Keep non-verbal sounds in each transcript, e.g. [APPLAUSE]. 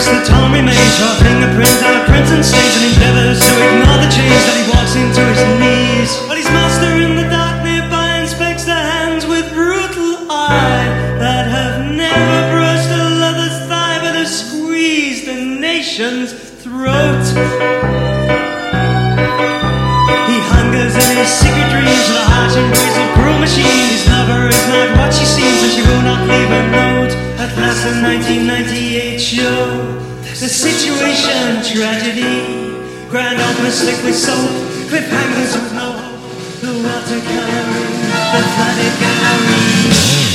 Frisks the draw fingerprints out of prints and stains, and endeavors to ignore the change that he walks into his knees. But his master in the dark nearby inspects the hands with brutal eye that have never brushed a lover's thigh, but have squeezed the nation's throat. He hungers in his secret dreams the harsh embrace of cruel machine. His lover is not what she seems, and she will not leave him. note. Last, the 1998 show, the situation tragedy. Grand opener slick with soap, cliffhangers with no hope. The watercolor, the flooded gallery.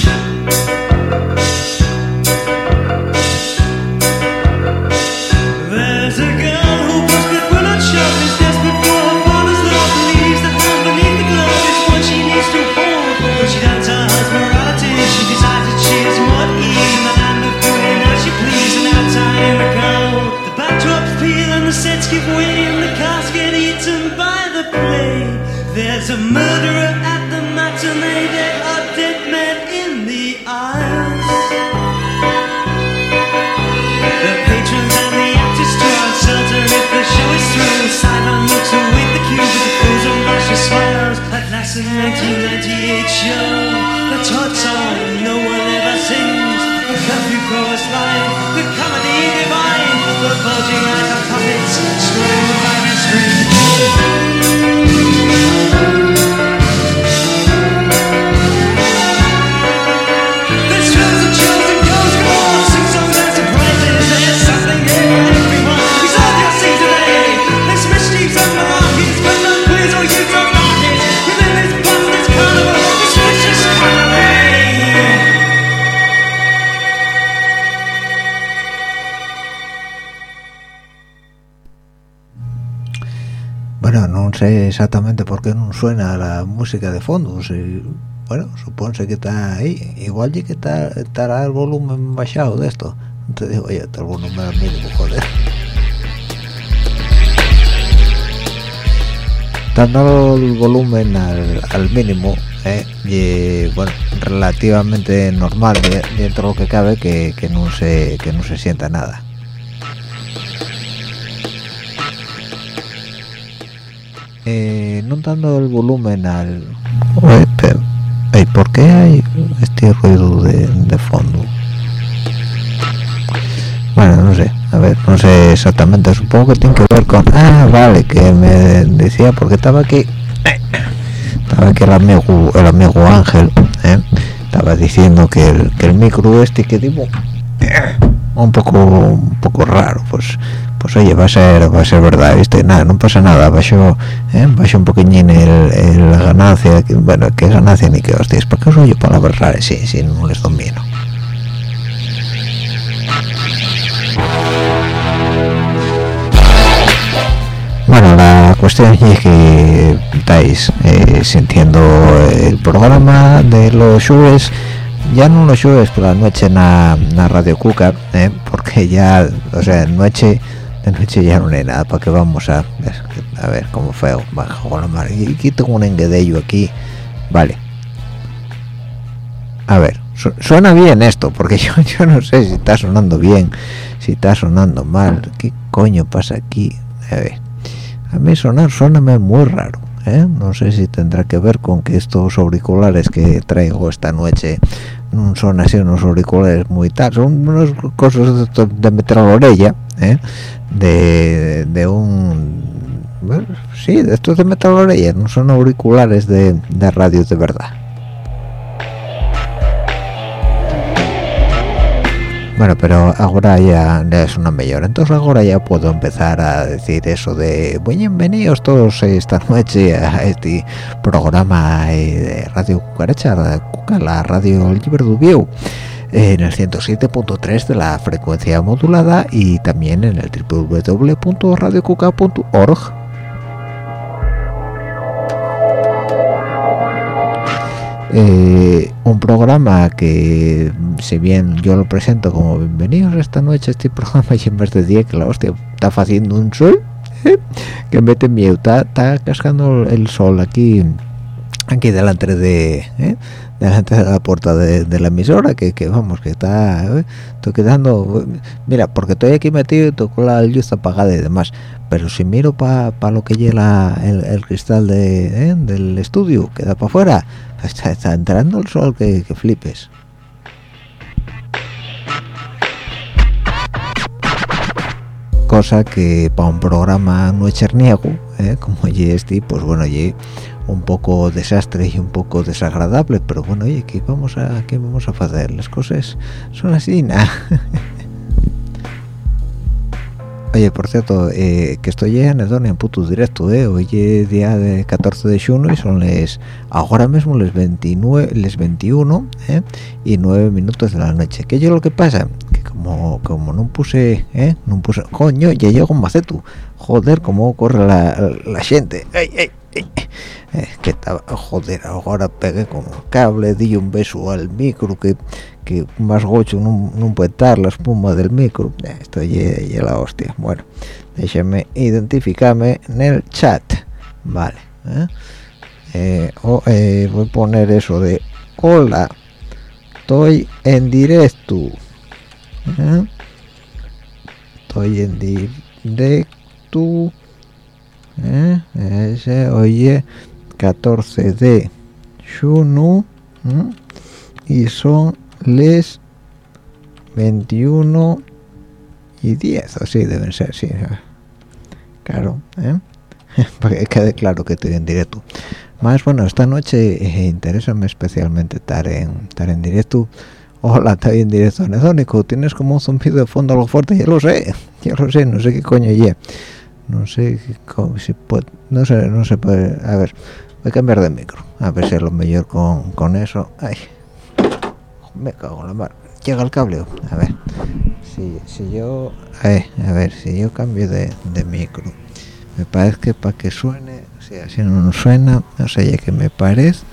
Exactamente por qué non suena la música de fondo. Si, bueno, supónse que está aí. Igual que está, estará el volumen baixado de esto. Non te digo, oye, está el volumen al mínimo, joder. Dando el volumen al, mínimo, eh, y, bueno, relativamente normal de- dentro de lo que cabe que no se que no se sienta nada. Eh, no dando el volumen al... Pero, ey, ¿Por qué hay este ruido de, de fondo? Bueno, no sé, a ver, no sé exactamente, supongo que tiene que ver con... Ah, vale, que me decía, porque estaba aquí... Estaba aquí el amigo, el amigo Ángel, ¿eh? estaba diciendo que el, que el micro este que digo un poco un poco raro pues pues oye va a ser va a ser verdad viste nada no pasa nada bajo eh, bajo un poquillín el, el- ganancia que, bueno que ganancia ni que hostias para qué os oye palabras raras sí sí no les domino. Bueno, la cuestión es que estáis eh, sintiendo el programa de los jueves, ya no los jueves por la noche en la, Radio Cuca, eh, porque ya, o sea, noche, de noche ya no hay nada, ¿para qué vamos a? A ver, cómo feo, bajo la mar. Y tengo un enguedello aquí, vale. A ver, su- suena bien esto, porque [LAUGHS] yo, yo no sé si está sonando bien, si está sonando mal, ¿qué coño pasa aquí? A ver a mí sonar suena muy raro ¿eh? no sé si tendrá que ver con que estos auriculares que traigo esta noche no son así unos auriculares muy tal son unas cosas de, de meter ¿eh? de, de un sí de estos de meter a no son auriculares de, de radio de verdad Bueno, pero ahora ya, es una mejor. Entonces ahora ya puedo empezar a decir eso de bienvenidos todos esta noche a este programa eh, de Radio Cucaracha, la radio Libre Dubieu, en el 107.3 de la frecuencia modulada y también en el www.radiocuca.org. Eh, un programa que si bien yo lo presento como bienvenidos esta noche a este programa [LAUGHS] y en vez de día que la hostia está haciendo un sol [LAUGHS] que de miedo está, está cascando el sol aquí aquí delante de ¿eh? delante de la puerta de, la emisora que, vamos que está ¿eh? estoy quedando mira porque estoy aquí metido y tengo la luz apagada y demás pero si miro para pa lo que lleva el, cristal de, ¿eh? del estudio que da para afuera está, está, entrando el sol que, flipes cosa que para un programa no cherniego ¿eh? como y este pues bueno y un poco desastre y un poco desagradable pero bueno oye ¿qué vamos a qué vamos a hacer las cosas son así [LAUGHS] nada Oye, por cierto, eh, que estoy en Edonia en puto directo, eh. Hoy es día de 14 de junio y son les ahora mismo les 29, les 21, eh, y 9 minutos de la noche. ¿Qué yo lo que pasa? Que como como no puse, eh, no puse, coño, ya llego un macetu. Joder, cómo corre la, la gente. Eh, que estaba, joder, ahora pegué con el cable, di un beso al micro que que más gocho no, puede estar la espuma del micro. Eh, esto es la hostia. Bueno déjeme identificarme en el chat. Vale ¿eh? Eh, oh, voy a poner eso de hola estoy en directo estoy en directo ese oye 14 de junio y son les 21 y 10 así deben ser sí claro ¿eh? [LAUGHS] para que quede claro que estoy en directo. Más bueno esta noche eh, interesa especialmente estar en estar en directo. Hola estoy en directo anedónico. Tienes como un zumbido de fondo algo fuerte ya lo sé ya lo sé no sé qué coño ye no sé cómo, si puede, no sé no se puede a ver voy a cambiar de micro a ver si es lo mejor con, con eso. Ay me cago en la mar. Llega el cable a ver si, si yo a ver si yo cambio de, de, micro me parece que para que suene o sea si no suena no sé ya que me parece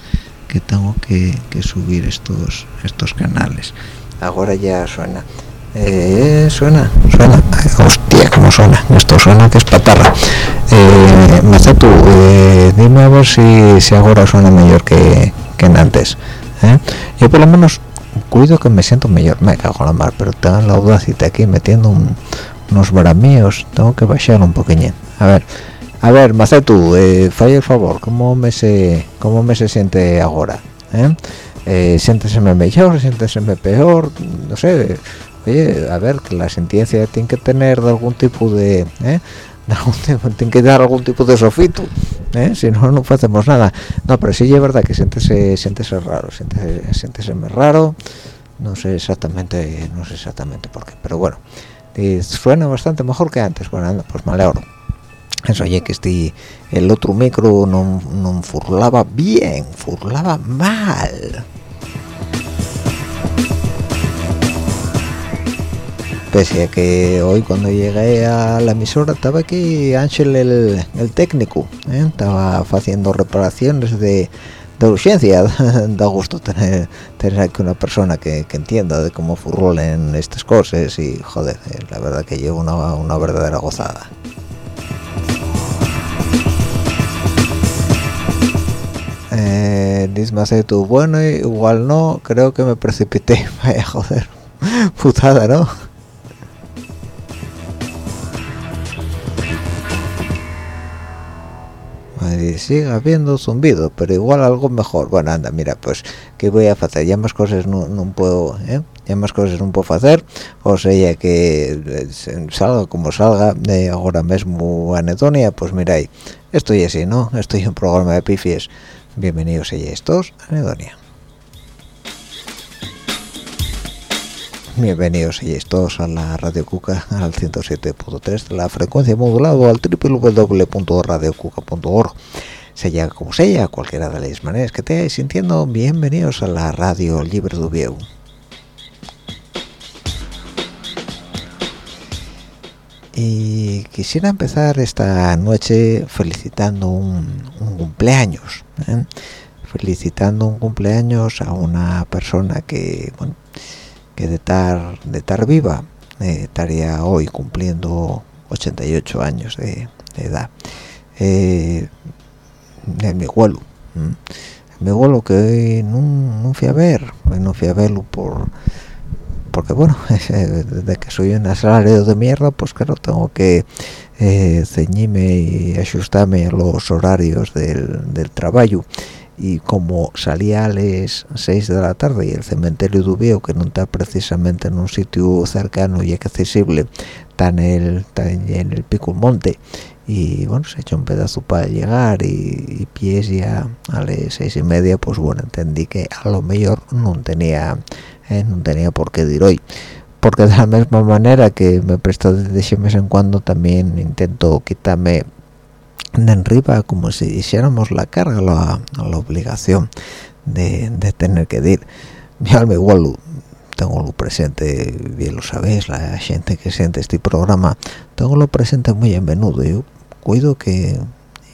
que tengo que, que subir estos estos canales. Ahora ya suena eh, suena suena. Hostia cómo suena. Esto suena que es patarra. Eh, tú eh, dime a ver si, si ahora suena mejor que, que antes ¿eh? yo por lo menos cuido que me siento mejor. Me cago en la mar pero tengo la audacidad aquí metiendo un, unos bramíos tengo que bajar un poquillín. A ver a ver Macetu eh, falla el favor. Cómo me se cómo me se siente ahora ¿Eh? Eh, mejor siénteseme peor no sé oye a ver que la sentencia tiene que tener de algún tipo de ¿eh? [LAUGHS] tiene que dar algún tipo de sofito ¿eh? si no no hacemos nada no pero sí es verdad que siéntese siéntese raro siéntese, siéntese raro. No sé exactamente no sé exactamente por qué pero bueno. Suena bastante mejor que antes. Bueno anda, pues me alegro. Eso oye que este el otro micro no, no furlaba bien furlaba mal pese a que hoy cuando llegué a la emisora estaba aquí Ángel el, el técnico ¿eh? estaba haciendo reparaciones de, de urgencia. [LAUGHS] Da gusto tener, tener aquí una persona que, que entienda de cómo furrolen estas cosas y joder eh, la verdad que llevo una, una verdadera gozada. Eh, dice tú bueno igual no creo que me precipité. [LAUGHS] Vaya joder putada no y sigue habiendo zumbido pero igual algo mejor. Bueno anda mira pues qué voy a hacer ya más cosas no, no puedo ¿eh? ya más cosas no puedo hacer o sea que eh, salga como salga de ahora mismo anedonia pues ahí. Estoy así no estoy en programa de pifies. Bienvenidos a estos anedonia bienvenidos todos a la Radio Cuca al 107.3 de la frecuencia modulada al www.radiocuca.org se llega como sea, cualquiera de las maneras que te sintiendo, bienvenidos a la Radio Libre de Vieu. Y quisiera empezar esta noche felicitando un, cumpleaños, ¿eh? felicitando un cumpleaños a una persona que, que de estar de estar viva eh, estaría hoy cumpliendo 88 años de, edad. Eh, de mi abuelo mi abuelo que no, fui a ver no fui a verlo por porque bueno [LAUGHS] desde que soy un salario de mierda pues claro tengo que eh, ceñirme y ajustarme a los horarios del, del trabajo y como salía a las 6 de la tarde y el cementerio de que no está precisamente en un sitio cercano y accesible está en el, está en el pico monte. Y bueno se echó un pedazo para llegar y, pies ya a las seis y media pues bueno entendí que a lo mejor no tenía eh, no tenía por qué ir hoy. Porque de la misma manera que me presto desde vez en cuando también intento quitarme de arriba como si hiciéramos la carga la, la obligación de, tener que ir. Yo me igual tengo lo presente bien lo sabéis la gente que siente este programa tengo lo presente muy en menudo. Yo cuido que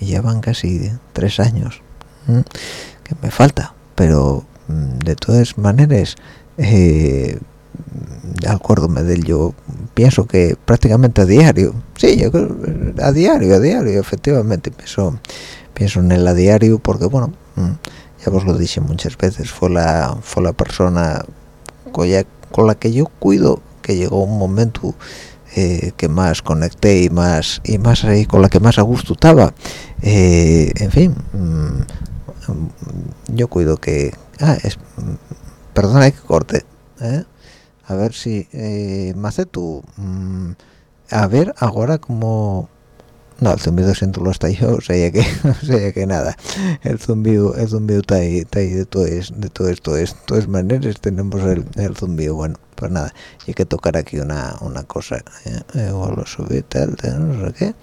llevan casi tres años que me falta pero mm, de todas maneras eh, acuérdome de yo pienso que prácticamente a diario sí yo a diario a diario efectivamente pienso pienso en él a diario porque bueno mm, ya os lo dije muchas veces fue la fue la persona con la que yo cuido que llegó un momento eh, que más conecté y más y más ahí con la que más a gusto estaba eh, en fin mm, yo cuido que ah es perdona que corte ¿eh? A ver si eh, tú mm, a ver ahora como no el zumbido siento lo está yo [LAUGHS] o sea que o sea que nada el zumbido el zumbido está ahí está ahí de todo es, de es todas maneras tenemos el, el zumbido bueno pues nada hay que tocar aquí una, una cosa ¿eh? eh o lo subí tal, no sé qué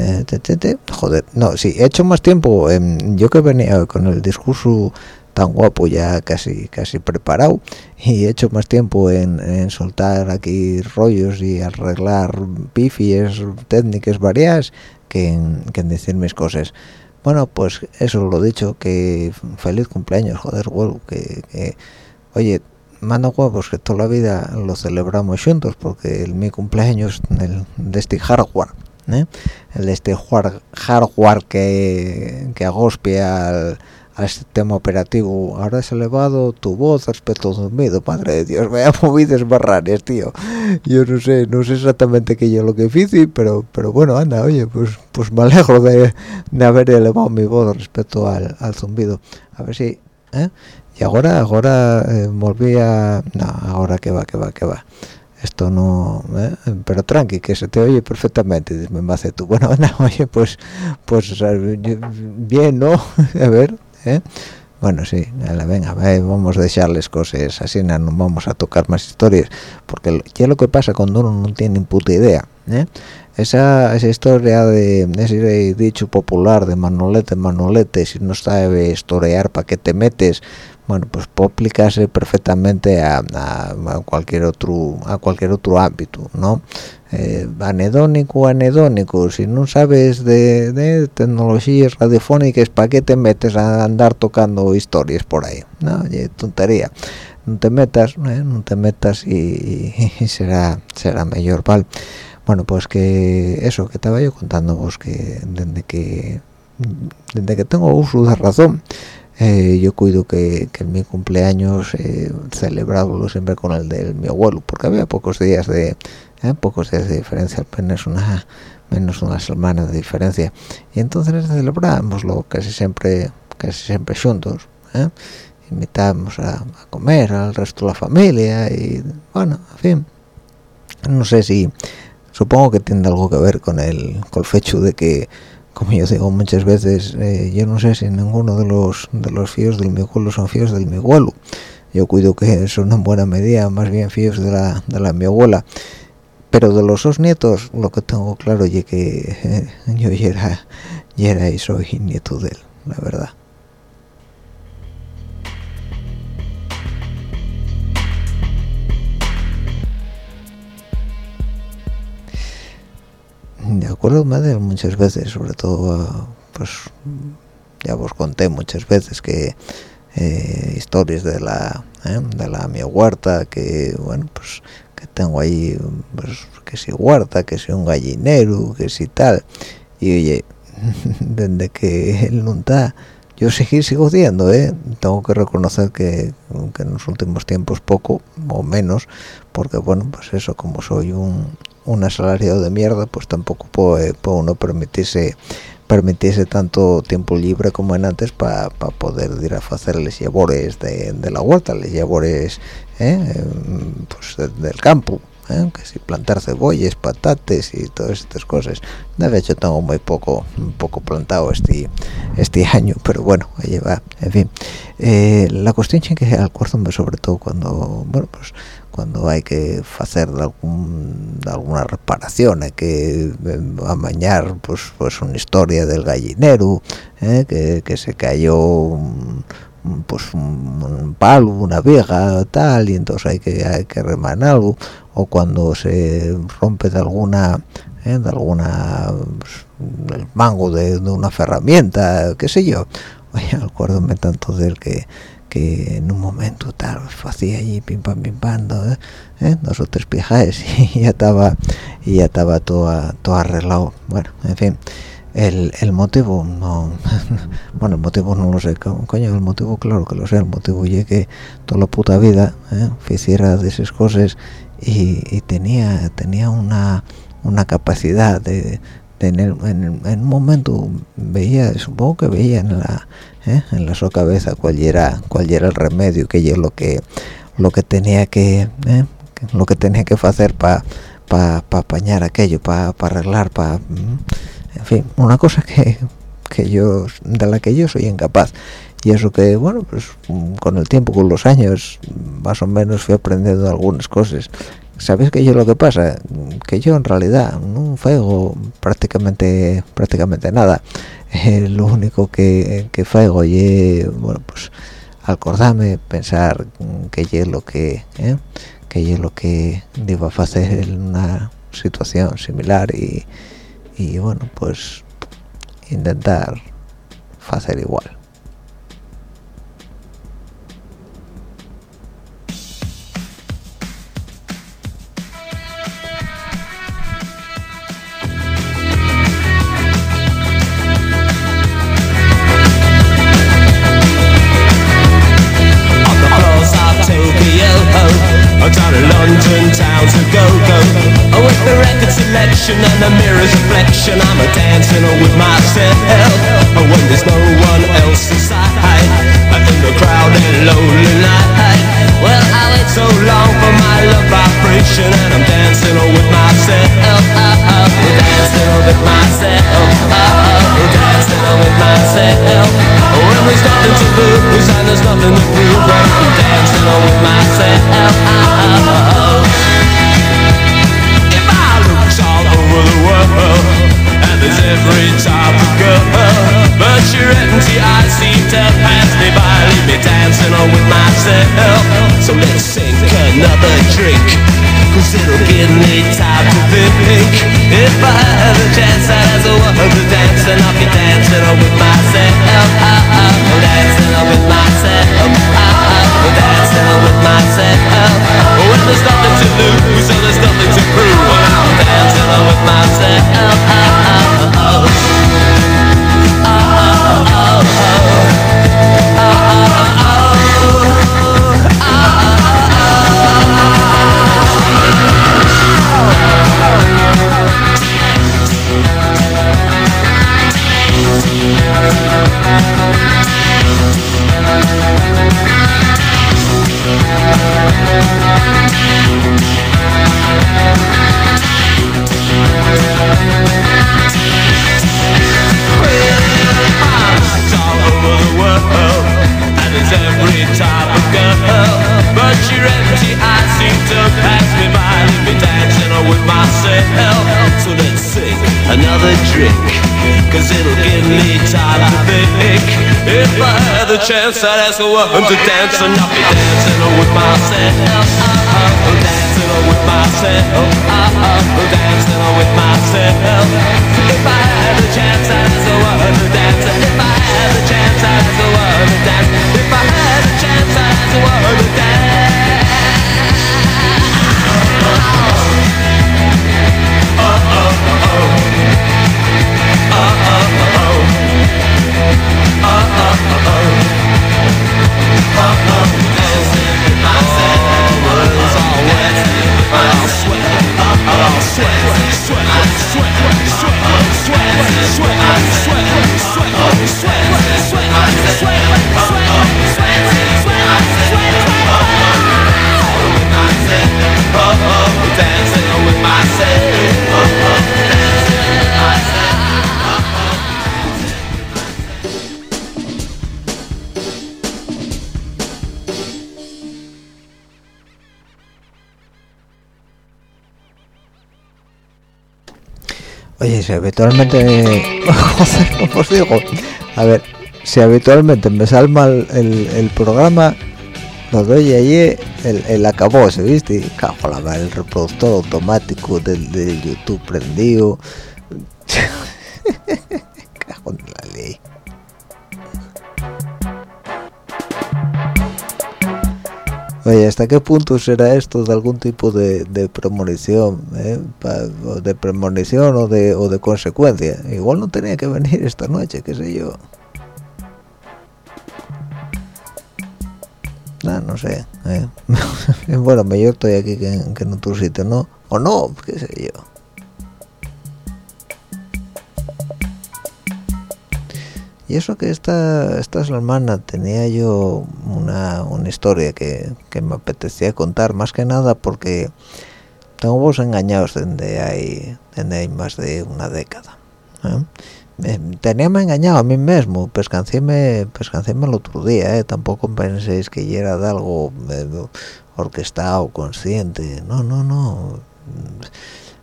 eh, te, te, te. joder no sí he hecho más tiempo yo que venía con el discurso tan guapo ya casi casi preparado y he hecho más tiempo en, soltar aquí rollos y arreglar pifies técnicas variadas que en, que en decir mis cosas bueno pues eso lo dicho que feliz cumpleaños joder huevo que, que oye manda huevos que toda la vida lo celebramos juntos porque el mi cumpleaños el, de este hardware ¿eh? el de este hardware que, que agospia al, al sistema operativo ahora has elevado tu voz respecto al zumbido madre de dios. [LAUGHS] Vaya movidas barranes tío. Yo no sé no sé exactamente qué yo lo que hice pero pero bueno anda oye pues pues me alegro de, de haber elevado mi voz respecto al, al zumbido. A ver si ¿eh? y ahora ahora eh, volví a no ahora que va que va que va. Esto no ¿eh? pero tranqui que se te oye perfectamente me hace tú. [LAUGHS] Bueno no, oye pues pues bien no [LAUGHS] a ver ¿eh? bueno sí venga vamos a dejarles cosas así no vamos a tocar más historias porque ya lo que pasa cuando uno no tiene puta idea esa, esa historia de ese dicho popular de manolete manolete si no sabe historiar para qué te metes bueno pues puede aplicarse perfectamente a, cualquier otro a cualquier otro ámbito no eh, anedónico anedónico si no sabes de, tecnologías radiofónicas para qué te metes a andar tocando historias por ahí no tontería. No te metas ¿eh? no te metas y, será será mejor vale bueno pues que eso que estaba yo contando vos que desde que desde que tengo uso de razón eh, yo cuido que, en mi cumpleaños eh, siempre con el de mi abuelo porque había pocos días de eh, pocos días de diferencia apenas una menos una semana de diferencia y entonces celebrábamoslo casi siempre casi siempre juntos ¿eh? invitábamos a, comer al resto de la familia y bueno en fin no sé si supongo que tiene algo que ver con el con el hecho de que como yo digo muchas veces eh, yo no sé si ninguno de los de los fíos del mi abuelo son fíos del mi abuelo yo cuido que son en buena medida más bien fíos de la de la mi abuela pero de los dos nietos lo que tengo claro es que eh, yo era ya era y soy nieto de él la verdad de acuerdo de muchas veces sobre todo pues ya os conté muchas veces que eh, historias de la eh, de la mi huerta que bueno pues que tengo ahí pues que si huerta que si un gallinero que si tal. Y oye [LAUGHS] desde que él no está yo seguir sigo siendo eh tengo que reconocer que en los últimos tiempos poco o menos porque bueno pues eso como soy un un asalariado de mierda pues tampoco puede, puede uno permitirse permitirse tanto tiempo libre como en antes para poder ir a hacer los labores de, de, la huerta, los labores ¿eh? pues del campo, ¿eh? que si plantar cebollas, patates y todas estas cosas. De hecho tengo muy poco poco plantado este este [LAUGHS] año, pero bueno, ahí va, en fin. Eh, la cuestión es que acuérdome sobre todo cuando, bueno, pues cuando hay que hacer algún, alguna reparación hay que eh, amañar pues pues una historia del gallinero eh, que, se cayó pues un, palo una viga tal y entonces hay que hay que remar algo. O cuando se rompe de alguna eh, de alguna pues, el mango de, de, una herramienta qué sé yo. [LAUGHS] Oye acuérdome tanto del que que en un momento tal hacía allí pim pam pim pam ¿eh? Dos o tres pijajes [LAUGHS] y ya estaba y ya estaba todo, todo arreglado bueno en fin el, el motivo no [LAUGHS] bueno el motivo no lo sé coño el motivo claro que lo sé el motivo es que toda la puta vida ¿eh? hiciera de esas cosas y, y, tenía tenía una una capacidad de, en, en, un momento veía supongo que veía en la ¿eh? en la su cabeza cuál era cuál era el remedio que yo lo que lo que tenía que ¿eh? lo que tenía que hacer para para apañar aquello para arreglar para en fin una cosa que, que yo de la que yo soy incapaz y eso que bueno pues con el tiempo con los años más o menos fui aprendiendo algunas cosas sabes que yo lo que pasa que yo en realidad no fego prácticamente prácticamente nada. Eh, lo único que, que faigo y bueno pues acordarme pensar que es lo que ¿eh? es lo que a hacer en una situación similar y, y bueno pues intentar hacer igual town to go go oh, With the record selection and the mirror's reflection I'm a dancing with myself. Oh, When there's no one else inside. In the crowded lonely night. Well I wait so long for my love vibration And I'm dancing with myself. Oh, oh, Dancing with myself. Dancing with myself. When there's nothing to lose and there's nothing to prove I'm dancing with myself. if over the world And there's every type of girl But your empty eyes seem to pass me by. Leave me dancing on with myself. So let's sink another drink Cause it'll give me time to think. If I had a chance as a woman to dance And I'll be dancing on with myself. Dancing on with myself. Dancing with myself. When there's nothing to lose and there's nothing to prove. I'm dancing with myself habitualmente... [LAUGHS] Joder, no os digo. A ver, si habitualmente me sale el, programa, lo doy allí, el, acabó, ¿se viste? Y cago la el reproductor automático del, del YouTube prendido. Oye, ¿hasta qué punto será esto de algún tipo de, de premonición? eh? De premonición o de, o de consecuencia. Igual no tenía que venir esta noche, qué sé yo. No, no sé. eh. [LAUGHS] bueno, yo estoy aquí que, que en otro sitio, ¿no? O no, qué sé yo. Y eso que esta, esta semana tenía yo una, una historia que, que me apetecía contar, más que nada porque tengo vos engañados desde hay, desde hay más de una década. ¿eh? Me- Teníame engañado a mí mismo, pescancéme, pescancéme el otro día, ¿eh? tampoco penséis que ya era de algo eh, orquestado, consciente, no, no, no.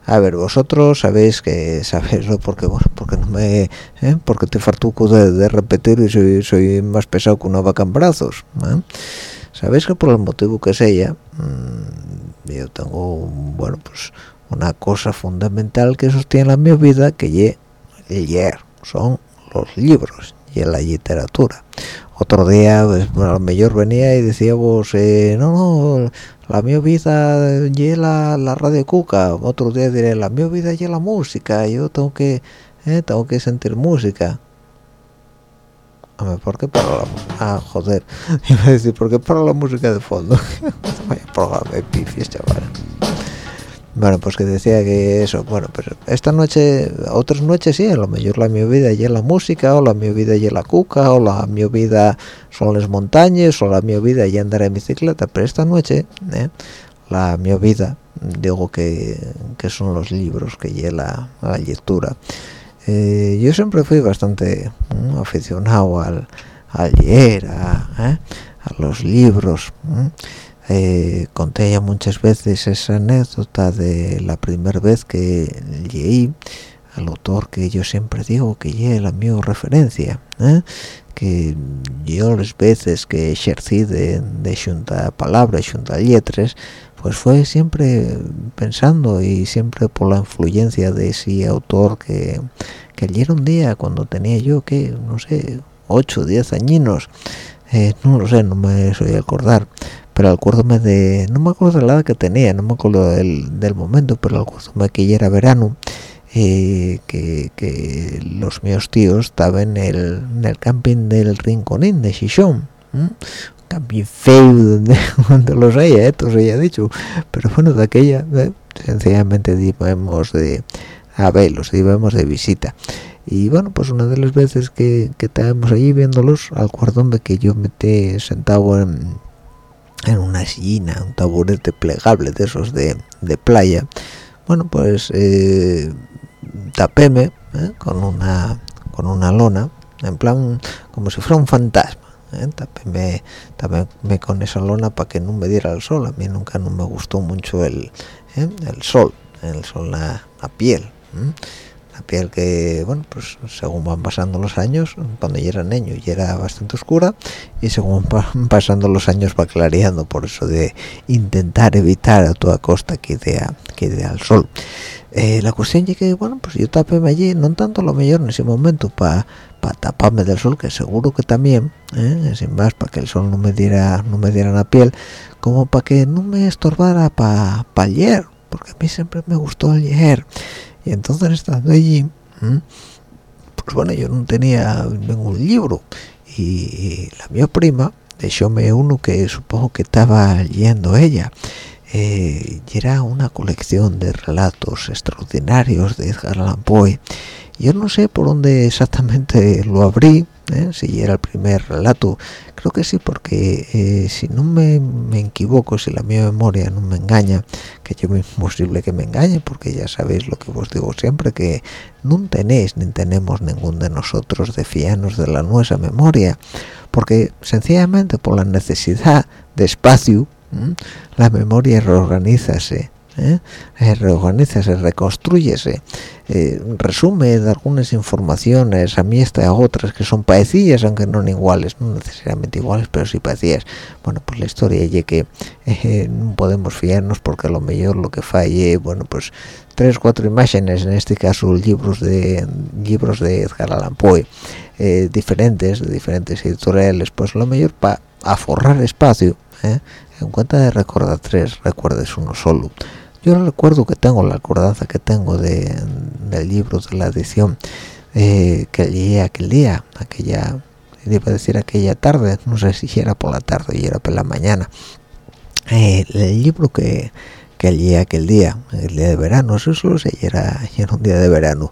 A ver, vosotros sabéis que sabéis porque bueno, porque no me, ¿eh? porque te fartuco de, de repetir y soy, soy más pesado que una vaca en brazos. ¿eh? Sabéis que por el motivo que sea, mm, yo tengo, bueno, pues una cosa fundamental que sostiene la mi vida que ye, leer, son los libros y la literatura. Otro día, pues, a mejor venía y decíamos, eh, no, no, la mi vida y la, la radio cuca. Otro día diré, la mi vida y la música. Yo tengo que, eh, tengo que sentir música. A ¿por qué para la? Ah, joder. [LAUGHS] Iba a decir, ¿por qué para la música de fondo? [LAUGHS] Vaya programa de pifies, chaval. Bueno, pues que decía que eso, bueno, pues esta noche, otras noches sí, a lo mejor la mi vida y la música, o la mi vida y la cuca, o la mi vida son las montañas, o la mi vida y andar en bicicleta, pero esta noche, ¿eh? la mi vida, digo que, que son los libros, que lleva la, la lectura. Eh, yo siempre fui bastante mm, aficionado al, al leer, a, ¿eh? a los libros. Eh, conté ya muchas veces esa anécdota de la primera vez que leí al autor que yo siempre digo que es la mi referencia ¿eh? que yo las veces que ejercí de, de junta palabras junta letras pues fue siempre pensando y siempre por la influencia de ese autor que que ayer un día cuando tenía yo que no sé 8 o 10 añinos eh, no lo sé no me soy acordar pero acuérdome de no me acuerdo de la edad que tenía no me acuerdo del, del momento pero acuérdome que ya era verano eh, que, que los míos tíos estaban en el, en el camping del Rinconín de Xixón ¿m? camping feo donde, [LAUGHS] donde los haya, esto se haya dicho pero bueno de aquella eh, sencillamente íbamos de a verlos íbamos de visita y bueno pues una de las veces que, que estábamos allí viéndolos acuérdome que yo me te sentado en en una sillina, un taburete plegable de esos de, de playa, bueno, pues eh, tapéme ¿eh? con una con una lona, en plan como si fuera un fantasma. ¿eh? Tapéme, tapéme con esa lona para que no me diera el sol. A mí nunca no me gustó mucho el, ¿eh? el sol, el sol la, la piel. Una piel que bueno pues según van pasando los años cuando yo era niño ya era bastante oscura y según [LAUGHS] van pasando los años va clareando por eso de intentar evitar a toda costa que idea que idea al sol Eh, la cuestión es que bueno pues yo tapéme allí no tanto lo mejor en ese momento para taparme del sol que seguro que también ¿eh? sin más para que el sol no me diera no me diera la piel como para que no me estorbara para pa leer porque a mí siempre me gustó leer y entonces estando allí pues bueno yo no tenía ningún libro. Y la mi prima dejóme uno que supongo que estaba leyendo ella eh, y era una colección de relatos extraordinarios de Edgar Allan yo no sé por dónde exactamente lo abrí ¿eh? si era el primer relato. Creo que sí porque eh, si no me, me, equivoco si la memoria no me engaña que yo es imposible que me engañe porque ya sabéis lo que os digo siempre que no tenéis ni tenemos ningún de nosotros de fianos de la nuestra memoria porque sencillamente por la necesidad de espacio la memoria reorganízase ¿eh? reorganiza, se reconstruyese, eh, resume de algunas informaciones a mí a otras que son parecidas, aunque no iguales, no necesariamente iguales, pero sí parecidas. Bueno, pues la historia es que eh, no podemos fiarnos porque a lo mejor lo que falle, bueno, pues tres, cuatro imágenes, en este caso libros de libros de Edgar Allan Poe, eh, diferentes, de diferentes editoriales, pues lo mejor para aforrar espacio, en cuenta de recordar tres, recuerdes uno solo yo recuerdo que tengo la acordanza que tengo de, del libro de la edición eh, que leí aquel día aquella iba a decir aquella tarde no sé si era por la tarde y era por la mañana. Eh, el libro que que leí aquel día el día de verano eso solo sé era, era un día de verano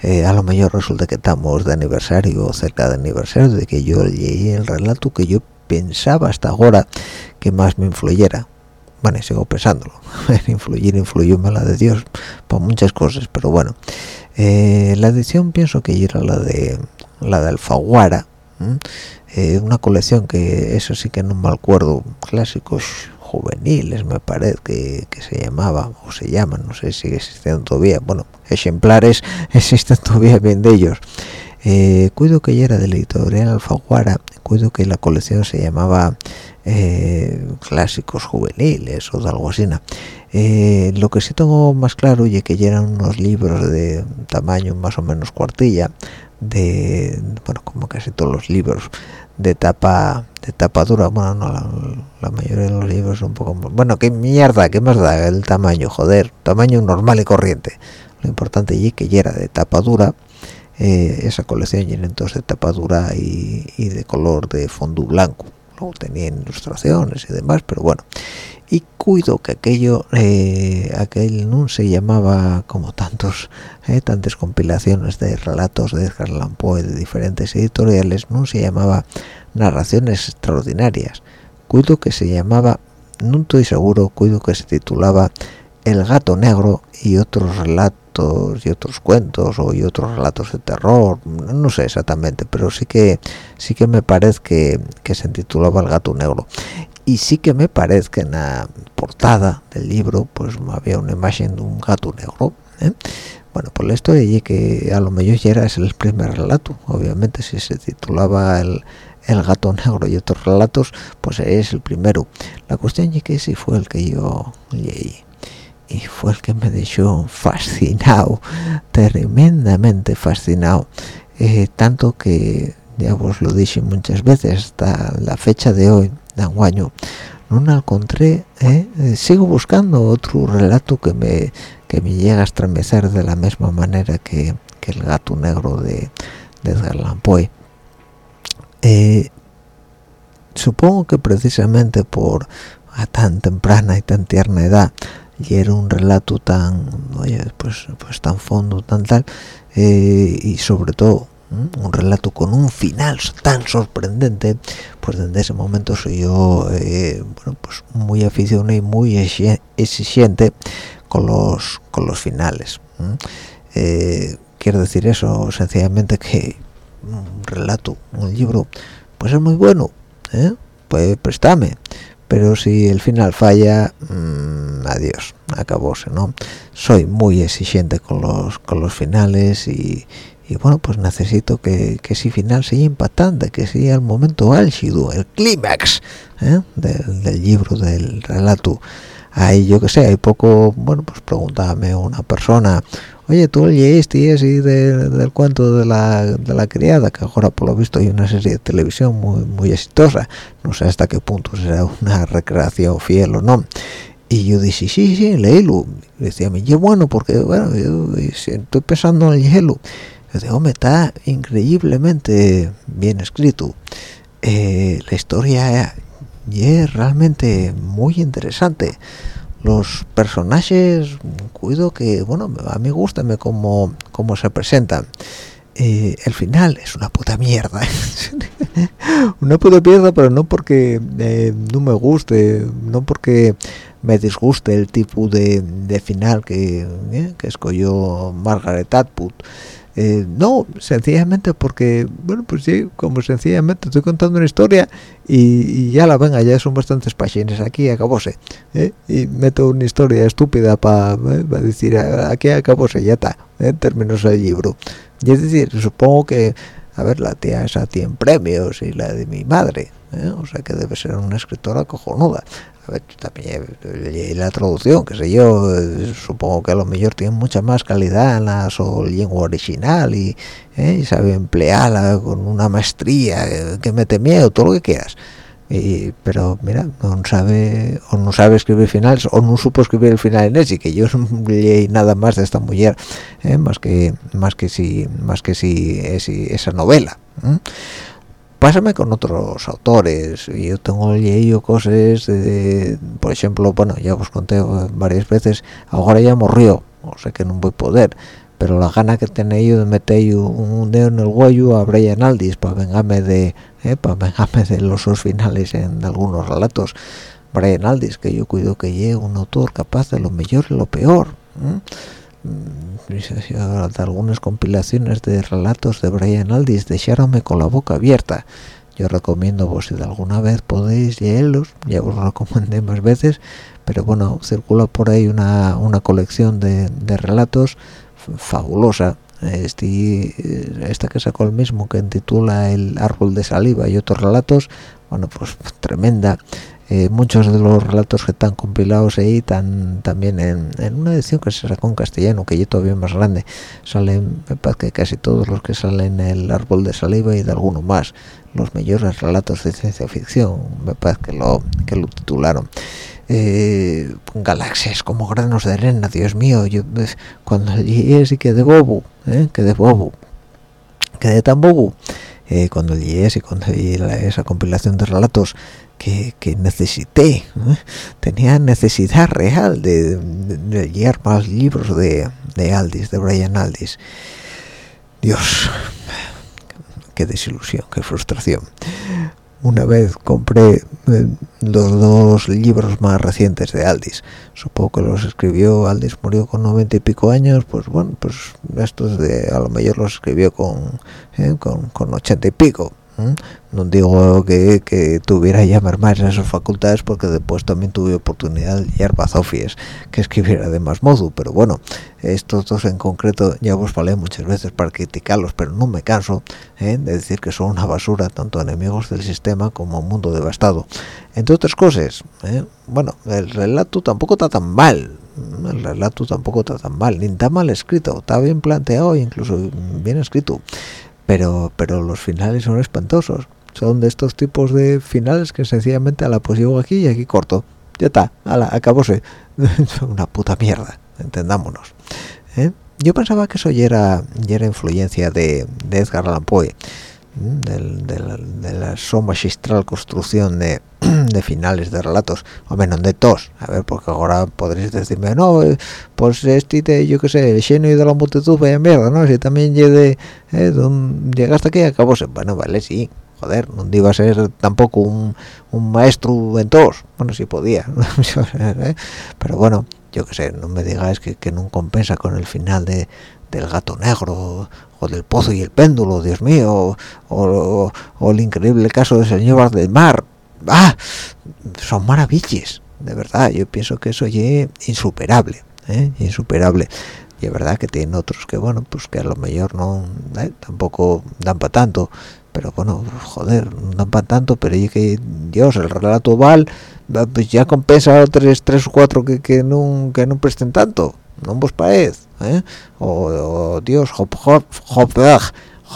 eh, a lo mejor resulta que estamos de aniversario cerca de aniversario de que yo leí el relato que yo pensaba hasta ahora que más me influyera bueno, sigo pensándolo, [LAUGHS] influir, influyó mala de Dios por muchas cosas, pero bueno, eh, la edición pienso que era la de la de Alfaguara, eh, una colección que eso sí que no me acuerdo, clásicos juveniles me parece que, que, se llamaba o se llaman, no sé si existen todavía, bueno, ejemplares [LAUGHS] existen todavía bien de ellos. Eh, cuido que ya era de la editorial Alfaguara, cuido que la colección se llamaba eh, clásicos juveniles o de algo así eh, lo que sí tengo más claro y que ya eran unos libros de tamaño más o menos cuartilla de bueno como casi todos los libros de tapa de tapa dura. Bueno no la, mayoría de los libros son un poco bueno qué mierda qué más da el tamaño joder tamaño normal y corriente. Lo importante y que ya era de tapa dura eh, esa colección y entonces de tapa dura y, y de color de fondo blanco luego tenían ilustraciones y demás pero bueno. Y cuido que aquello eh, aquel no se llamaba como tantos eh, tantas compilaciones de relatos de Edgar Allan Poe de diferentes editoriales no se llamaba narraciones extraordinarias. Cuido que se llamaba no estoy seguro cuido que se titulaba el gato negro y otros relatos y otros cuentos o y otros relatos de terror no sé exactamente pero sí que sí que me parece que, que se titulaba el gato negro. Y sí que me parece que en la portada del libro pues había una imagen de un gato negro ¿eh? bueno pues la historia que a lo mejor ya era el primer relato obviamente si se titulaba el, el gato negro y otros relatos pues es el primero. La cuestión es que sí fue el que yo leí y fue el que me dejó fascinado tremendamente fascinado. Eh, tanto que ya os lo dije muchas veces hasta la fecha de hoy de un año no encontré eh, sigo buscando otro relato que me que me llega a estremecer de la misma manera que, que el gato negro de, de Edgar Allan Poe. Eh, supongo que precisamente por a tan temprana y tan tierna edad y era un relato tan oye, pues pues tan fondo tan tal eh, y sobre todo un relato con un final tan sorprendente pues desde ese momento soy yo eh, bueno pues muy aficionado y muy exigente con los con los finales eh, quiero decir eso sencillamente que un relato un libro pues es muy bueno pues préstame pero si el final falla mmm, adiós acabóse no soy muy exigente con los con los finales y, y bueno pues necesito que, que ese final sea impactante que sea el momento álgido el clímax ¿eh? del, del libro del relato ahí yo que sé hay poco bueno pues una persona oye tú leíste así de- del cuento de la, de la criada que ahora por lo visto hay una serie de televisión muy muy exitosa no sé hasta qué punto será una recreación fiel o no. Y yo dije sí sí léelo decía me yo bueno porque bueno yo estoy pensando en leerlo yo digo hombre está increíblemente bien escrito Eh, la historia es realmente muy interesante los personajes cuido que bueno a mí gustame cómo cómo se presentan. Eh, el final es una puta mierda. [LAUGHS] Una puta mierda pero no porque eh, no me guste no porque me disguste el tipo de, final que, eh, que escogió Margaret Atwood eh, no, sencillamente porque, bueno, pues sí, como sencillamente estoy contando una historia y, ya la venga, ya son bastantes páginas aquí, acabóse. ¿eh? Y meto una historia estúpida para decir, "Ah, aquí acabóse, ya está, ¿eh? terminóse el libro. Y es decir, supongo que, a ver, la tía esa tiene premios y la de mi madre, ¿eh? o sea que debe ser una escritora cojonuda. También la traducción, qué sé yo, eh, supongo que a lo mejor tiene mucha más calidad en la su lengua original y, eh, sabe emplearla con una maestría eh, que mete miedo, todo lo que quieras. Y- pero mira, no sabe o no sabe escribir finales o no supo escribir el final en ese, que yo leí nada más de esta mujer, más que más que si más que si esa novela. Pásame con otros autores yo tengo leído cosas de, por ejemplo bueno ya os conté varias veces ahora ya murió o sea que no voy a poder pero la gana que tenía yo de meter un, dedo en el huello a Brian Aldis para vengarme de eh, para de los finales en algunos relatos Brian Aldis que yo cuido que llegue un autor capaz de lo mejor y lo peor. Mm, de algunas compilaciones de relatos de Brian Aldis dejáronme con la boca abierta. Yo recomiendo vos si de alguna vez podéis leerlos ya os lo recomendé más veces pero bueno circula por ahí una, una colección de, de relatos fabulosa. Este, esta que sacó el mismo que titula el árbol de saliva y otros relatos bueno pues tremenda eh, muchos de los relatos que están compilados ahí están también en, una edición que se sacó en castellano que ya todavía más grande. Salen me parece que casi todos los que salen en el árbol de saliva y de alguno más los mejores relatos de ciencia ficción me parece que lo que lo titularon. Eh, galaxias como granos de arena Dios mío yo eh, cuando llegué sí quedé bobo eh, quedé bobo quedé tan bobo. Eh, cuando llegué y cuando leí la- esa compilación de relatos que, que necesité ¿eh? tenía necesidad real de, de, leer más libros de, de Aldis de Brian Aldis. Dios qué desilusión qué frustración. Una vez compré eh, los dos libros más recientes de Aldis. Supongo que los escribió Aldis murió con noventa y pico años pues bueno pues estos de a lo mejor los escribió con eh, con, con ochenta y pico ¿eh? no digo que, que tuviera ya más esas facultades porque después también tuve oportunidad de leer Bazofies que escribiera de más modo pero bueno estos dos en concreto ya os falé muchas veces para criticarlos pero no me canso ¿eh? de decir que son una basura tanto enemigos del sistema como mundo devastado entre otras cosas ¿eh? bueno el relato tampoco está tan mal el relato tampoco está tan mal ni está mal escrito está bien planteado e incluso bien escrito pero pero los finales son espantosos. Son de estos tipos de finales que sencillamente a la pues llego aquí y aquí corto. Ya está. Ala acabóse [LAUGHS] una puta mierda. Entendámonos ¿eh? yo pensaba que eso ya era ya era influencia de, de Edgar Allan Poe. De, la, de la magistral construcción de, [CLEARS THROAT] de finales de relatos o menos de tos a ver porque ahora podréis decirme no eh, pues este de, yo qué sé el genio de la multitud vaya mierda no si también llegué eh, llegaste aquí y acabóse bueno vale sí joder no iba a ser tampoco un, un maestro en tos bueno si podía [LAUGHS] ¿eh? pero bueno yo qué sé no me digáis que, que no compensa con el final de del gato negro o del pozo y el péndulo dios mío o, el increíble caso del señor del mar ah son maravillas de verdad yo pienso que eso es insuperable ¿eh? insuperable y es verdad que tienen otros que bueno pues que a lo mejor no ¿eh? tampoco dan para tanto pero bueno joder no dan para tanto pero y que dios el relato val va, pues ya compensa a tres tres o cuatro que, que que no presten tanto no vos parece ¿eh? o, dios hop hop hop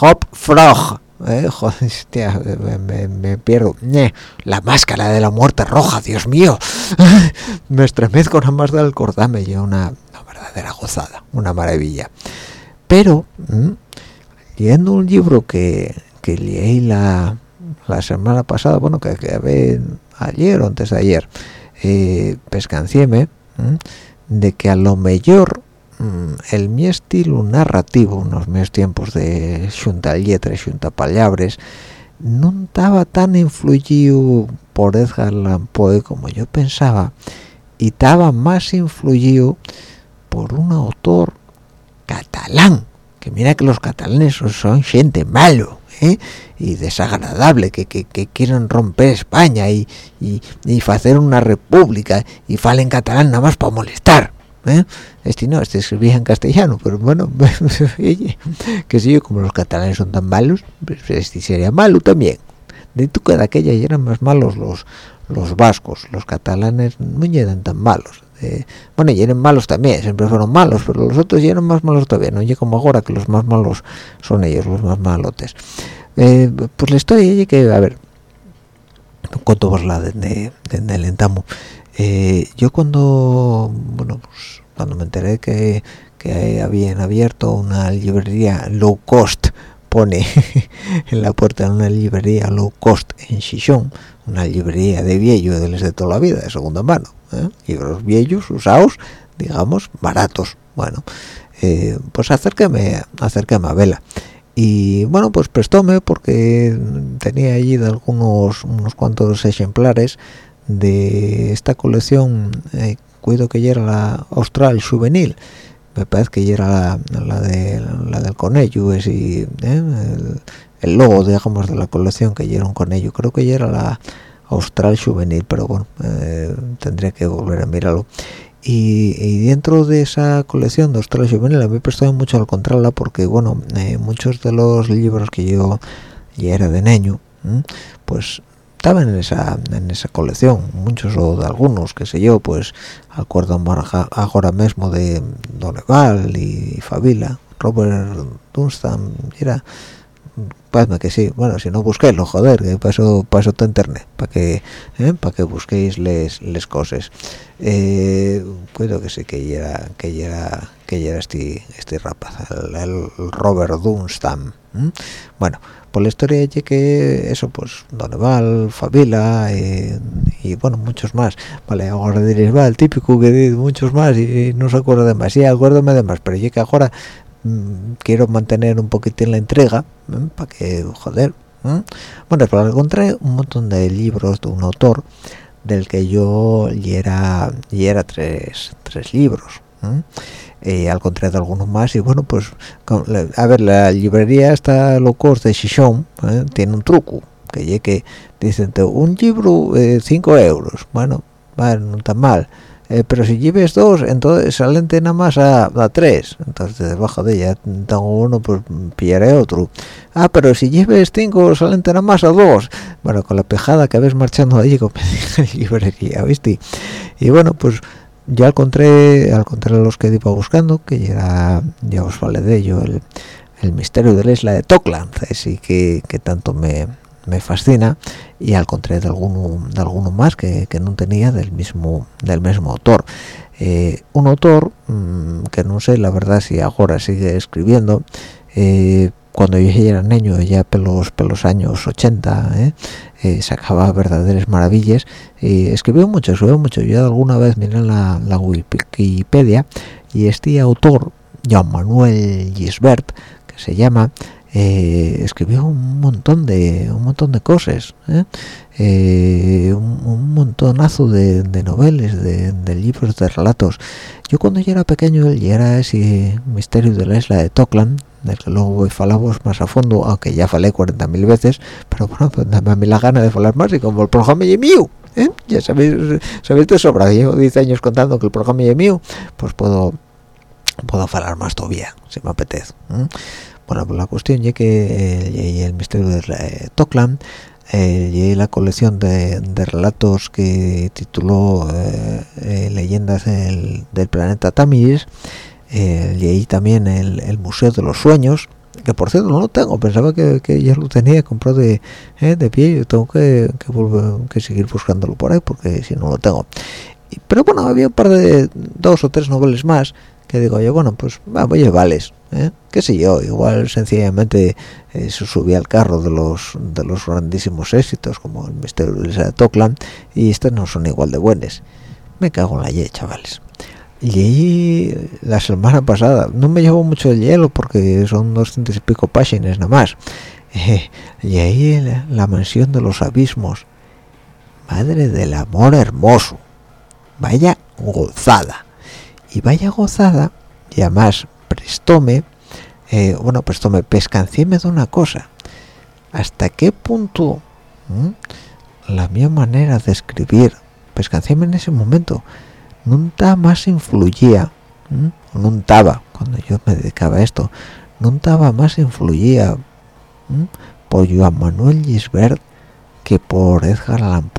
hop frog ¿eh? [LAUGHS] joder me, me- pierdo la máscara de la muerte roja dios mío [LAUGHS] me estremezco nada más de acordarme ya una, verdadera gozada una maravilla pero leyendo un libro que, que leí la, la semana pasada, bueno, que acabé ayer o antes de ayer, eh, pescanciéme, ¿m? De que a lo mejor mm, el mi estilo narrativo, unos mis tiempos de xunta letras, xunta palabras, no estaba tan influido por Edgar Allan Poe como yo pensaba, y estaba más influido por un autor catalán que mira que los catalanes son gente malo ¿eh? y desagradable que, que, que quieren romper España y, y, y hacer una república y falen catalán nada más para molestar ¿eh? este no, este escribía en castellano pero bueno, [LAUGHS] que si yo como los catalanes son tan malos pues este sería malo también de tu que de aquella ya eran más malos los los vascos los catalanes no eran tan malos bueno, y eran malos también, siempre fueron malos, pero los otros ya eran más malos todavía, no oye como ahora que los más malos son ellos, los más malotes. Eh, pues la historia oye que, a ver, cuento vos la de, de, entamo. Eh, yo cuando, bueno, pues cuando me enteré que, que habían abierto una librería low cost, pone [LAUGHS] en la puerta de una librería low cost en Chichón, una librería de viejo de de toda la vida, de segunda mano, ¿eh? libros viejos, usados, digamos, baratos. Bueno, eh, pues acércame, acércame a Vela. Y bueno, pues prestóme porque tenía allí de algunos unos cuantos ejemplares de esta colección, eh, cuido que ya era la Austral Juvenil, me parece que ya era la, de la del conello y, ¿eh? el, logo digamos de la colección que ya era un creo que ya era la austral juvenil pero bueno eh, tendría que volver a mirarlo y, dentro de esa colección de austral juvenil a mí me prestó mucho al encontrarla porque bueno eh, muchos de los libros que yo ya era de niño pues estaban en esa en esa colección muchos o de algunos qué sé yo pues acuerdo ahora mismo de Donegal y Fabila Robert Dunstan era Padme que sí, bueno, si no busquéislo, joder, que paso paso todo internet, para que ¿eh? para que busquéis les, les cosas. Eh, cuido que sí, que era, que era, que era este, este rapaz, el, Robert Dunstan. ¿m? Bueno, por la historia de que eso, pues, Doneval, Fabila eh, y bueno, muchos más. Vale, ahora diréis, va, el típico que dice muchos más y, no se acuerda de más. Sí, acuérdame de más, pero ya que ahora mm, quiero mantener un poquitín la entrega para que joder ¿eh? bueno pues encontré un montón de libros de un autor del que yo era era tres, tres libros. Eh, al contrario de algunos más y bueno pues la- a ver la librería está locos de Shishon ¿eh? tiene un truco que ya que dicen un libro 5 euros bueno vale, no está mal eh, pero si lleves dos entonces salen nada más a, a tres entonces debajo de ella tengo uno pues pillaré otro. Ah pero si lleves cinco salen nada más a dos. Bueno con la pejada que ves marchando allí con [LAUGHS] librería viste y bueno pues ya encontré al contrario los que iba buscando que ya ya os vale de ello el, el misterio de la isla de Tokland así que, que tanto me, me fascina. Y al contrario de alguno de alguno más que, que no tenía del mismo del mismo autor. Eh, un autor mm, que no sé la verdad si ahora sigue escribiendo eh, cuando yo era niño ya pelos pelos años 80 ¿eh? eh, sacaba verdaderas maravillas y escribió mucho escribió mucho yo alguna vez miré la, la Wikipedia y este autor Jean Manuel Gisbert que se llama eh, escribió un montón de un montón de cosas ¿eh? Eh, un, un montonazo de, de novelas de, de libros de relatos yo cuando yo era pequeño él era ese misterio de la isla de Tokland del que luego falamos más a fondo aunque ya falé 40.000 veces pero bueno pues dame a mí la gana de hablar más y como el programa es mío ¿eh? ya sabéis sabéis de sobra llevo 10 años contando que el programa es mío pues puedo puedo hablar más todavía si me apetece ¿eh? bueno pues la cuestión es que eh, el misterio de eh, Toklam eh, la colección de, de relatos que tituló eh, eh, Leyendas del, del planeta Tamiris eh, y ahí también el, el Museo de los Sueños que por cierto no lo tengo pensaba que, que ya lo tenía comprado de, eh, de pie yo tengo que, que, seguir buscándolo por ahí porque si no lo tengo. Pero bueno había un par de dos o tres novelas más que digo yo bueno pues va, voy a vales ¿eh? qué sé yo igual sencillamente eh, se subía al carro de los de los grandísimos éxitos como el misterio de Toklam y estas no son igual de buenas. Me cago en la ye chavales y ahí la semana pasada no me llevó mucho el hielo porque son doscientos y pico páginas nada más. [LAUGHS] Eh, ahí la, mansión de los abismos. Madre del amor hermoso. Vaya gozada. Y vaya gozada y además prestóme eh, bueno prestóme pescancéme de una cosa. Hasta qué punto ¿m? la mía manera de escribir pescancéme en ese momento nunca más influía estaba cuando yo me dedicaba a esto estaba más influía por Joan Manuel Gisbert que por Edgar Allan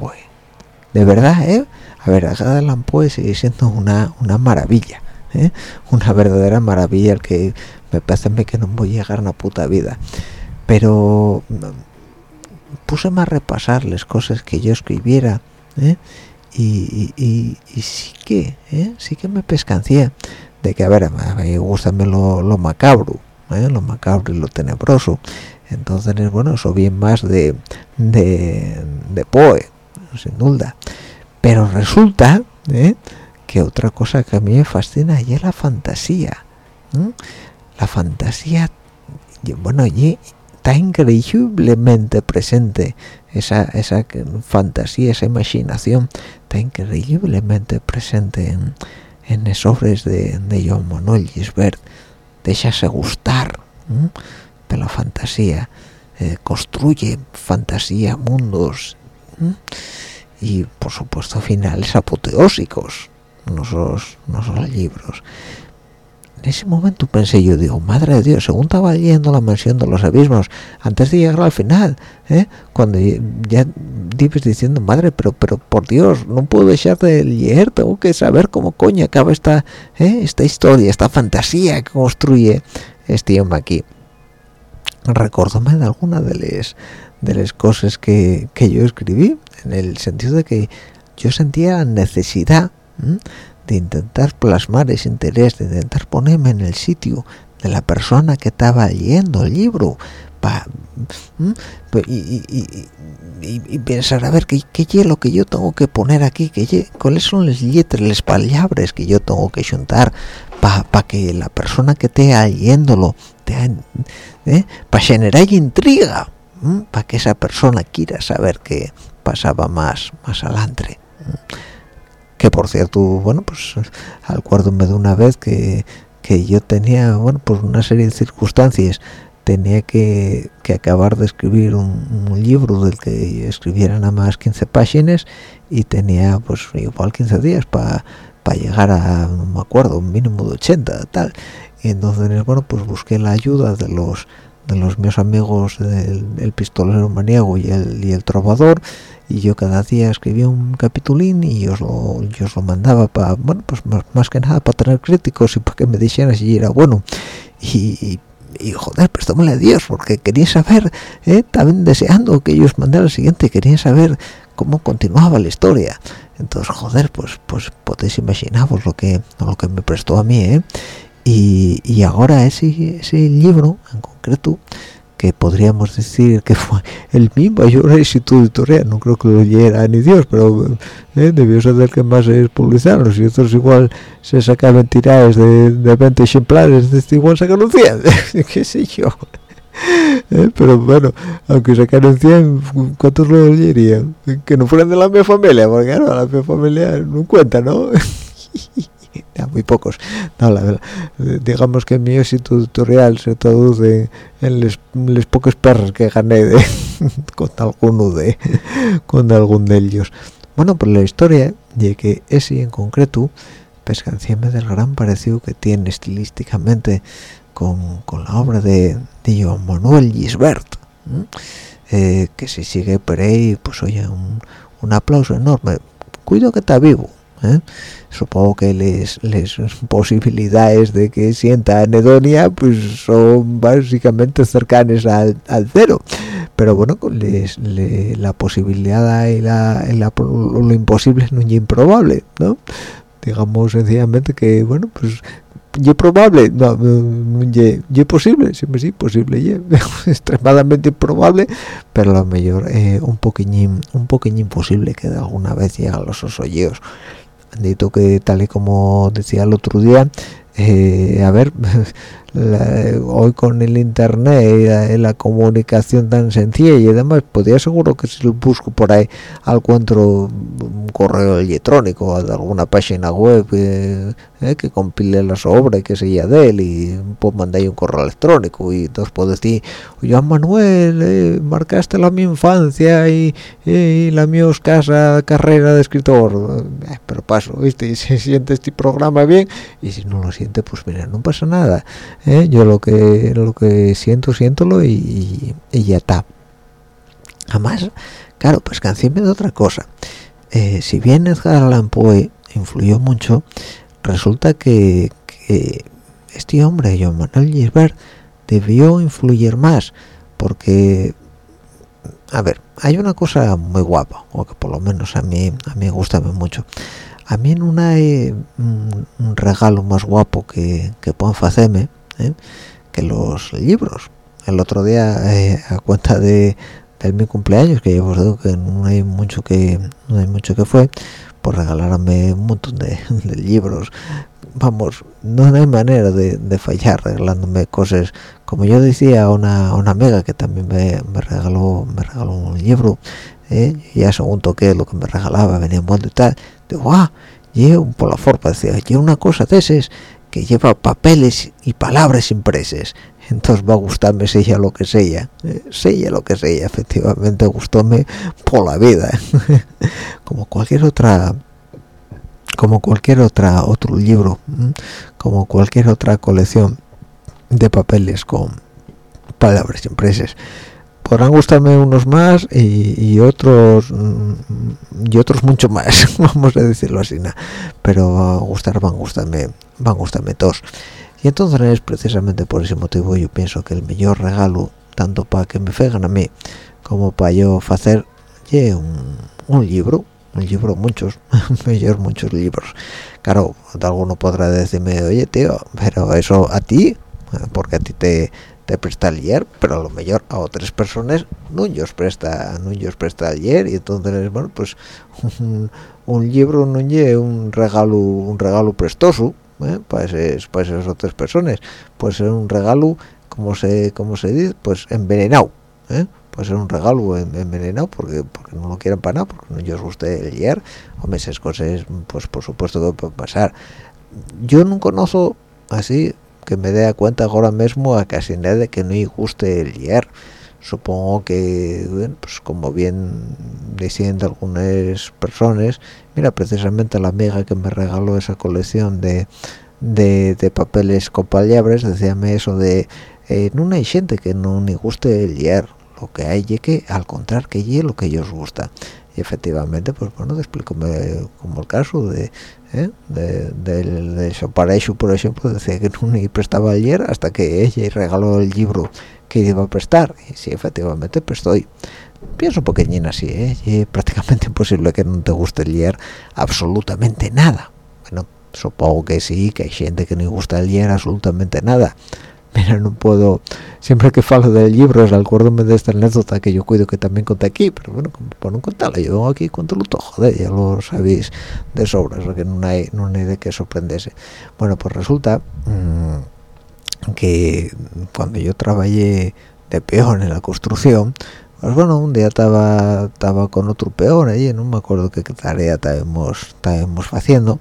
de verdad ¿eh? a ver Edgar Allan Poe sigue siendo una, una maravilla ¿eh? una verdadera maravilla el que me parece que no voy a llegar una puta vida pero mm, púseme a repasar las cosas que yo escribiera ¿eh? Y, y- sí que ¿eh? sí que me pescancía de que a ver a mí me gusta lo, lo macabro ¿eh? lo macabro y lo tenebroso entonces bueno eso bien más de de, de Poe sin duda pero resulta ¿eh? que otra cosa que a mí me fascina y es la fantasía la fantasía bueno y está increíblemente presente esa esa fantasía esa imaginación está increíblemente presente en en las obras de, de Joan Manuel Gisbert déjase gustar de la fantasía eh, construye fantasía mundos y por supuesto finales apoteósicos son libros en ese momento pensé yo digo madre de dios según estaba leyendo la mansión de los abismos antes de llegar al final ¿eh? cuando ya ibas diciendo madre pero pero por dios no puedo dejar de leer tengo que saber cómo coño acaba esta ¿eh? esta historia esta fantasía que construye este hombre aquí recordóme de alguna de las de las cosas que, que yo escribí en el sentido de que yo sentía necesidad ¿m? De intentar plasmar ese interés de intentar ponerme en el sitio de la persona que estaba leyendo el libro pa. Pe- y, pensar a ver qué, qué es lo que yo tengo que poner aquí qué cuáles son las letras las palabras que yo tengo que juntar para que la persona que esté leyéndolo ¿eh? para generar intriga para que esa persona quiera saber qué pasaba más más adelante que por cierto bueno pues acuérdome de una vez que, que yo tenía bueno pues una serie de circunstancias. Tenía que, que acabar de escribir un, libro del que escribiera nada más 15 páginas y tenía pues igual 15 días para llegar a no me acuerdo un mínimo de 80 tal. Y entonces bueno pues busqué la ayuda de los de los míos amigos el pistolero maniego y el, y el trovador y yo cada día escribía un capitulín y yo os lo, yo os lo mandaba para bueno pues más, más que nada para tener críticos y para que me dijeran si era bueno y, y, y joder prestómele a Dios porque quería saber ¿eh? también deseando que ellos mandaran el siguiente quería saber cómo continuaba la historia entonces joder pues pues podéis imaginaros lo que lo que me prestó a mí ¿eh? y, y ahora ese, ese libro en concreto que podríamos decir que fue el mayor éxito editorial no creo que lo leyera ni Dios pero eh, debió ser el que más se publicaron si otros igual se sacaban tiradas de, de 20 ejemplares este igual sacaron 100 [LAUGHS] qué sé yo [LAUGHS] eh, pero bueno aunque sacaron 100 ¿cuántos lo leerían? que no fueran de la misma familia porque la misma familia no cuenta ¿no? [LAUGHS] muy pocos. No, la verdad, digamos que mi éxito editorial se traduce en las pocas perras que gané de [LAUGHS] con alguno de con algún de ellos. Bueno pues la historia de que ese en concreto pescancieme del gran parecido que tiene estilísticamente con, con la obra de, de Joan Manuel Gisbert. Eh, que si sigue por ahí pues oye un, un aplauso enorme. Cuido que está vivo ¿eh? supongo que les, les posibilidades de que sienta anedonia pues son básicamente cercanas al, cero. Pero bueno les, le- la posibilidad y la, lo imposible es improbable no digamos sencillamente que bueno pues y probable no, no, y, posible siempre sí posible y [LAUGHS] extremadamente improbable pero a lo mejor eh, un poquillín un poquillín imposible que de alguna vez llega a los osolleos Dito que tal y como decía el otro día eh, a ver [LAUGHS] la- hoy con el internet y la, comunicación tan sencilla y demás podría seguro que si lo busco por ahí encuentro un correo electrónico de alguna página web eh, eh, que compile las obras y que sea de él y pues mandáis un correo electrónico y entonces puedo decir oye Manuel eh, marcaste la mi infancia y, y la mi escasa carrera de escritor Eh, pero paso viste y si siente este programa bien y si no lo siente pues mira no pasa nada ¿eh? yo lo que lo que siento siéntolo y, y, ya está. Además claro pues canción de otra cosa. Eh, si bien Edgar Allan Poe influyó mucho resulta que, este hombre John Manuel Gisbert debió influir más porque a ver hay una cosa muy guapa o que por lo menos a mí a mí gusta mucho. A mí no hay un, un regalo más guapo que, que puedan hacerme ¿eh? que los libros. El otro día eh, a cuenta de del mi cumpleaños que ya os digo que no hay mucho que no hay mucho que fue por regalarme un montón de, [LAUGHS] de libros. Vamos no hay manera de, de fallar regalándome cosas. Como yo decía a una, una amiga que también me, me regaló me regaló un libro ¿eh? ya según toqué lo que me regalaba venía envuelto y tal. Digo ah y por la forma decía lleva una cosa de esas que lleva papeles y palabras impresas. Entonces va a gustarme sea lo que sea eh, sea lo que sea efectivamente gustóme por la vida. [LAUGHS] Como cualquier otra como cualquier otra otro libro como cualquier otra colección de papeles con palabras impresas. Podrán gustarme unos más y, otros mm, y otros mucho más [LAUGHS] vamos a decirlo así ¿no? pero gustar van gustarme van a gustarme todos y entonces precisamente por ese motivo yo pienso que el mejor regalo tanto para que me fegan a mí como para yo hacer un, libro un libro muchos [LAUGHS] mejor muchos libros. Claro alguno podrá decirme oye tío pero eso a ti porque a ti te te presta el pero a lo mejor a otras personas no os presta no presta el y entonces bueno pues [LAUGHS] un, un libro no es un regalo un regalo prestoso ¿eh? para, esas, para esas otras personas puede ser un regalo como se como se dice pues envenenado ¿eh? puede ser un regalo envenenado porque porque no lo quieren para nada porque no les guste leer o esas cosas pues por supuesto que pueden pasar yo no conozco así que me dé cuenta ahora mismo a casi nadie que no le guste leer supongo que pues como bien decían algunas personas mira precisamente la amiga que me regaló esa colección de de, papeles con palabras decíame eso de eh, no hay gente que no le guste leer lo que hay es que al contrario que es lo que ellos gusta y efectivamente pues bueno explícame como el caso de ¿eh? de, de, de por ejemplo decía que no ni prestaba ayer hasta que ella regaló el libro que iba a prestar. Y sí efectivamente pues estoy pienso pequeñín así ¿eh? y prácticamente [LAUGHS] imposible que no te guste leer absolutamente nada. Bueno supongo que sí que hay gente que no gusta leer absolutamente nada. Mira no puedo siempre que falo del libro acuérdome de esta anécdota que yo cuido que también conté aquí pero bueno por no contarla yo aquí cuento todo joder ya lo sabéis de sobras porque no hay no hay de qué sorprenderse. Bueno pues resulta mmm, que cuando yo trabajé de peón en la construcción pues bueno un día estaba estaba con otro peón allí no me acuerdo qué tarea estábamos estábamos haciendo.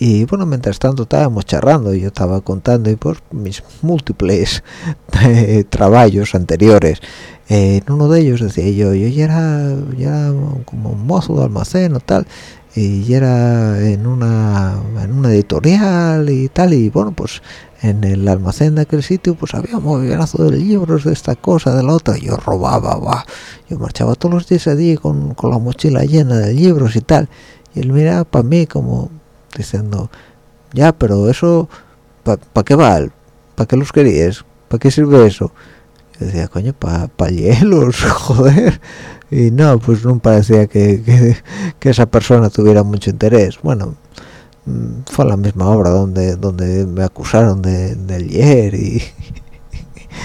Y bueno mientras tanto estábamos charlando yo estaba contando y pues mis múltiples [LAUGHS] trabajos anteriores Eh, en uno de ellos decía yo, yo ya era, ya como un mozo de almacén o tal, y era en una, en una editorial y tal, y bueno, pues en el almacén de aquel sitio pues había movimiento de libros de esta cosa, de la otra, yo robaba, va, yo marchaba todos los días allí con, con la mochila llena de libros y tal, y él miraba para mí como diciendo, ya, pero eso, ¿para qué vale? ¿Para qué los querías? ¿Para qué sirve eso? Yo decía, coño, para pa hielos, [LAUGHS] joder. Y no, pues no parecía que, que, que esa persona tuviera mucho interés. Bueno, fue la misma obra donde donde me acusaron de, de leer y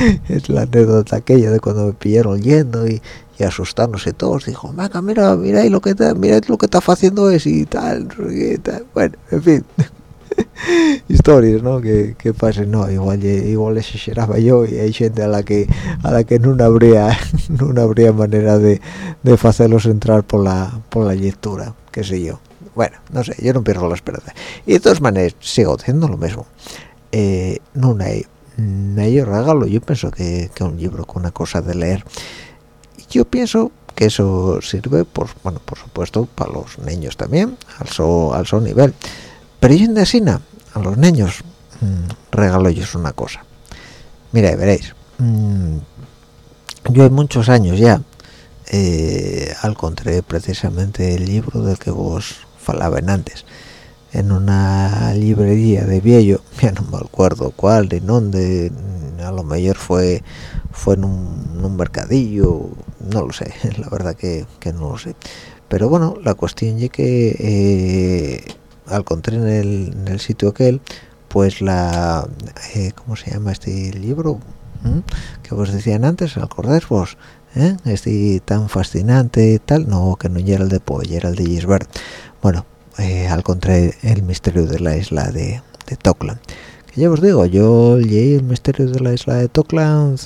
[LAUGHS] es la anécdota aquella de cuando me pillaron yendo y, y asustándose todos. Dijo venga mira mira ahí lo que está mira lo que está haciendo es y tal, bueno en fin [LAUGHS] historias no que, que pasen. No igual igual exageraba yo y hay gente a la que a la que no habría [LAUGHS] no habría manera de de hacerlos entrar por la por la lectura qué sé yo bueno no sé yo no pierdo la esperanza. Y de todas maneras sigo haciendo lo mismo. Eh, no hay yo regalo yo pienso que, que un libro con una cosa de leer. Yo pienso que eso sirve por bueno por supuesto para los niños también al so, al so nivel. Pero yo en Desina, a los niños mm, regalo ellos una cosa. Mira veréis mm, yo hay muchos años ya eh, encontré precisamente el libro del que vos falaban antes. En una librería de viejo [LAUGHS] ya no me acuerdo cuál ni dónde a lo mejor fue fue en un, en un mercadillo no lo sé [LAUGHS] la verdad que, que no lo sé. Pero bueno la cuestión es que eh, al encontré en el, en el sitio aquel pues la eh, cómo se llama este libro ¿Mm? que vos decían antes acordáis vos ¿Eh? este tan fascinante tal no que no era el de Poe era el de Gisbert bueno eh, al contrario el misterio de la isla de, de Tokland que ya os digo yo leí el misterio de la isla de Tokland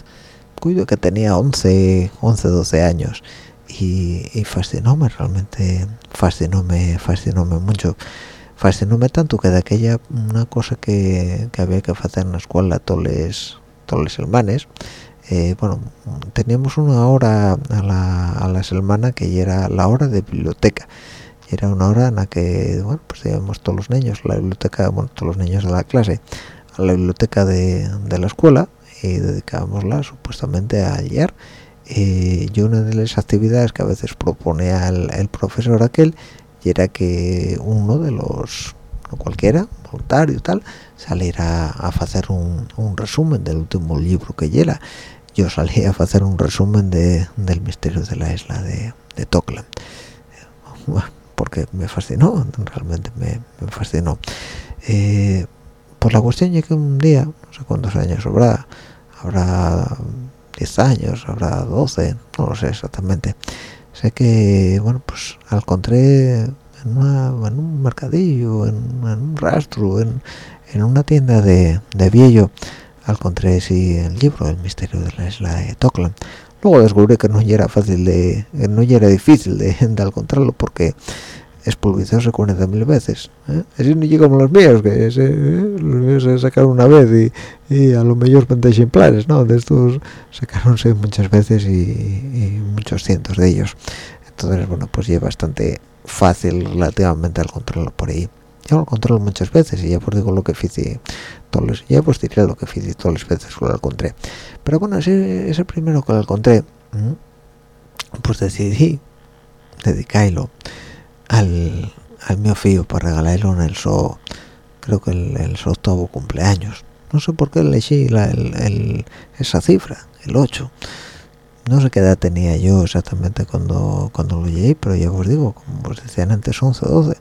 cuido que tenía 11 11 12 años y, y fascinóme realmente fascinóme fascinóme mucho. Fascinóme tanto que de aquella una cosa que, que había que hacer en la escuela todos los hermanes eh, bueno teníamos una hora a la, a la semana que ya era la hora de biblioteca era una hora en la que bueno pues íbamos todos los niños la biblioteca bueno todos los niños de la clase a la biblioteca de, de la escuela y dedicábamosla supuestamente a leer eh, y una de las actividades que a veces proponía el, profesor aquel y era que uno de los no cualquiera voluntario tal saliera a hacer un, un resumen del último libro que llega. Yo salí a hacer un resumen de, del misterio de la isla de, de [LAUGHS] porque me fascinó realmente me, me fascinó. Eh, por la cuestión es que un día no sé cuántos años habrá habrá 10 años habrá 12 no lo sé exactamente. Sé que bueno pues al encontré en, una- en un mercadillo en, en un rastro en, en una tienda de, de viejo encontré sí el libro el misterio de la isla de Tokland luego descubrí que no era fácil de no era difícil de, [LAUGHS] de encontrarlo porque expulvizóse 40.000 veces ¿eh? así no como los míos que se, ¿eh? los míos se sacaron una vez y, y a lo mejor 20 ejemplares ¿no? de estos sacaronse muchas veces y, y muchos cientos de ellos entonces bueno pues ya es bastante fácil relativamente al controlarlo por ahí yo lo controlo muchas veces y ya pues digo lo que hice todos ya pues diré lo que hice todas las veces que lo encontré. Pero bueno ese, ese primero que lo encontré ¿m? pues decidí dedicarlo al, al mío fío para regalarlo en el so creo que el, el so octavo cumpleaños. No sé por qué elegí la, el, esa cifra el 8 no sé qué edad tenía yo exactamente cuando cuando lo llegué pero ya os digo como os decían antes 11 o 12 de,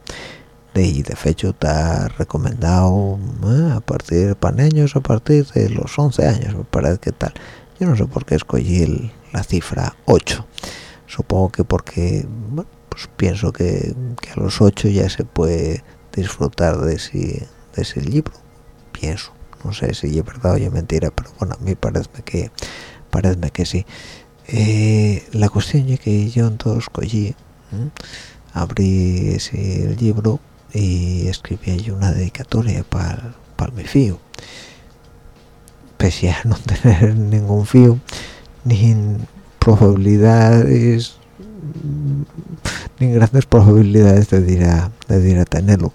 y de hecho está recomendado eh, a partir para niños a partir de los 11 años me parece que tal. Yo no sé por qué escogí el- la cifra 8 supongo que porque bueno, pues pienso que, que a los 8 ya se puede disfrutar de ese, de ese libro pienso. No sé si es verdad o es mentira pero bueno a mí parece que parece que sí. Eh, la cuestión es que yo entonces escogí ¿m? abrí ese libro y escribí una dedicatoria para mi fío pese a [LAUGHS] no tener ningún fío ni probabilidades ni grandes probabilidades de ir a, de tenerlo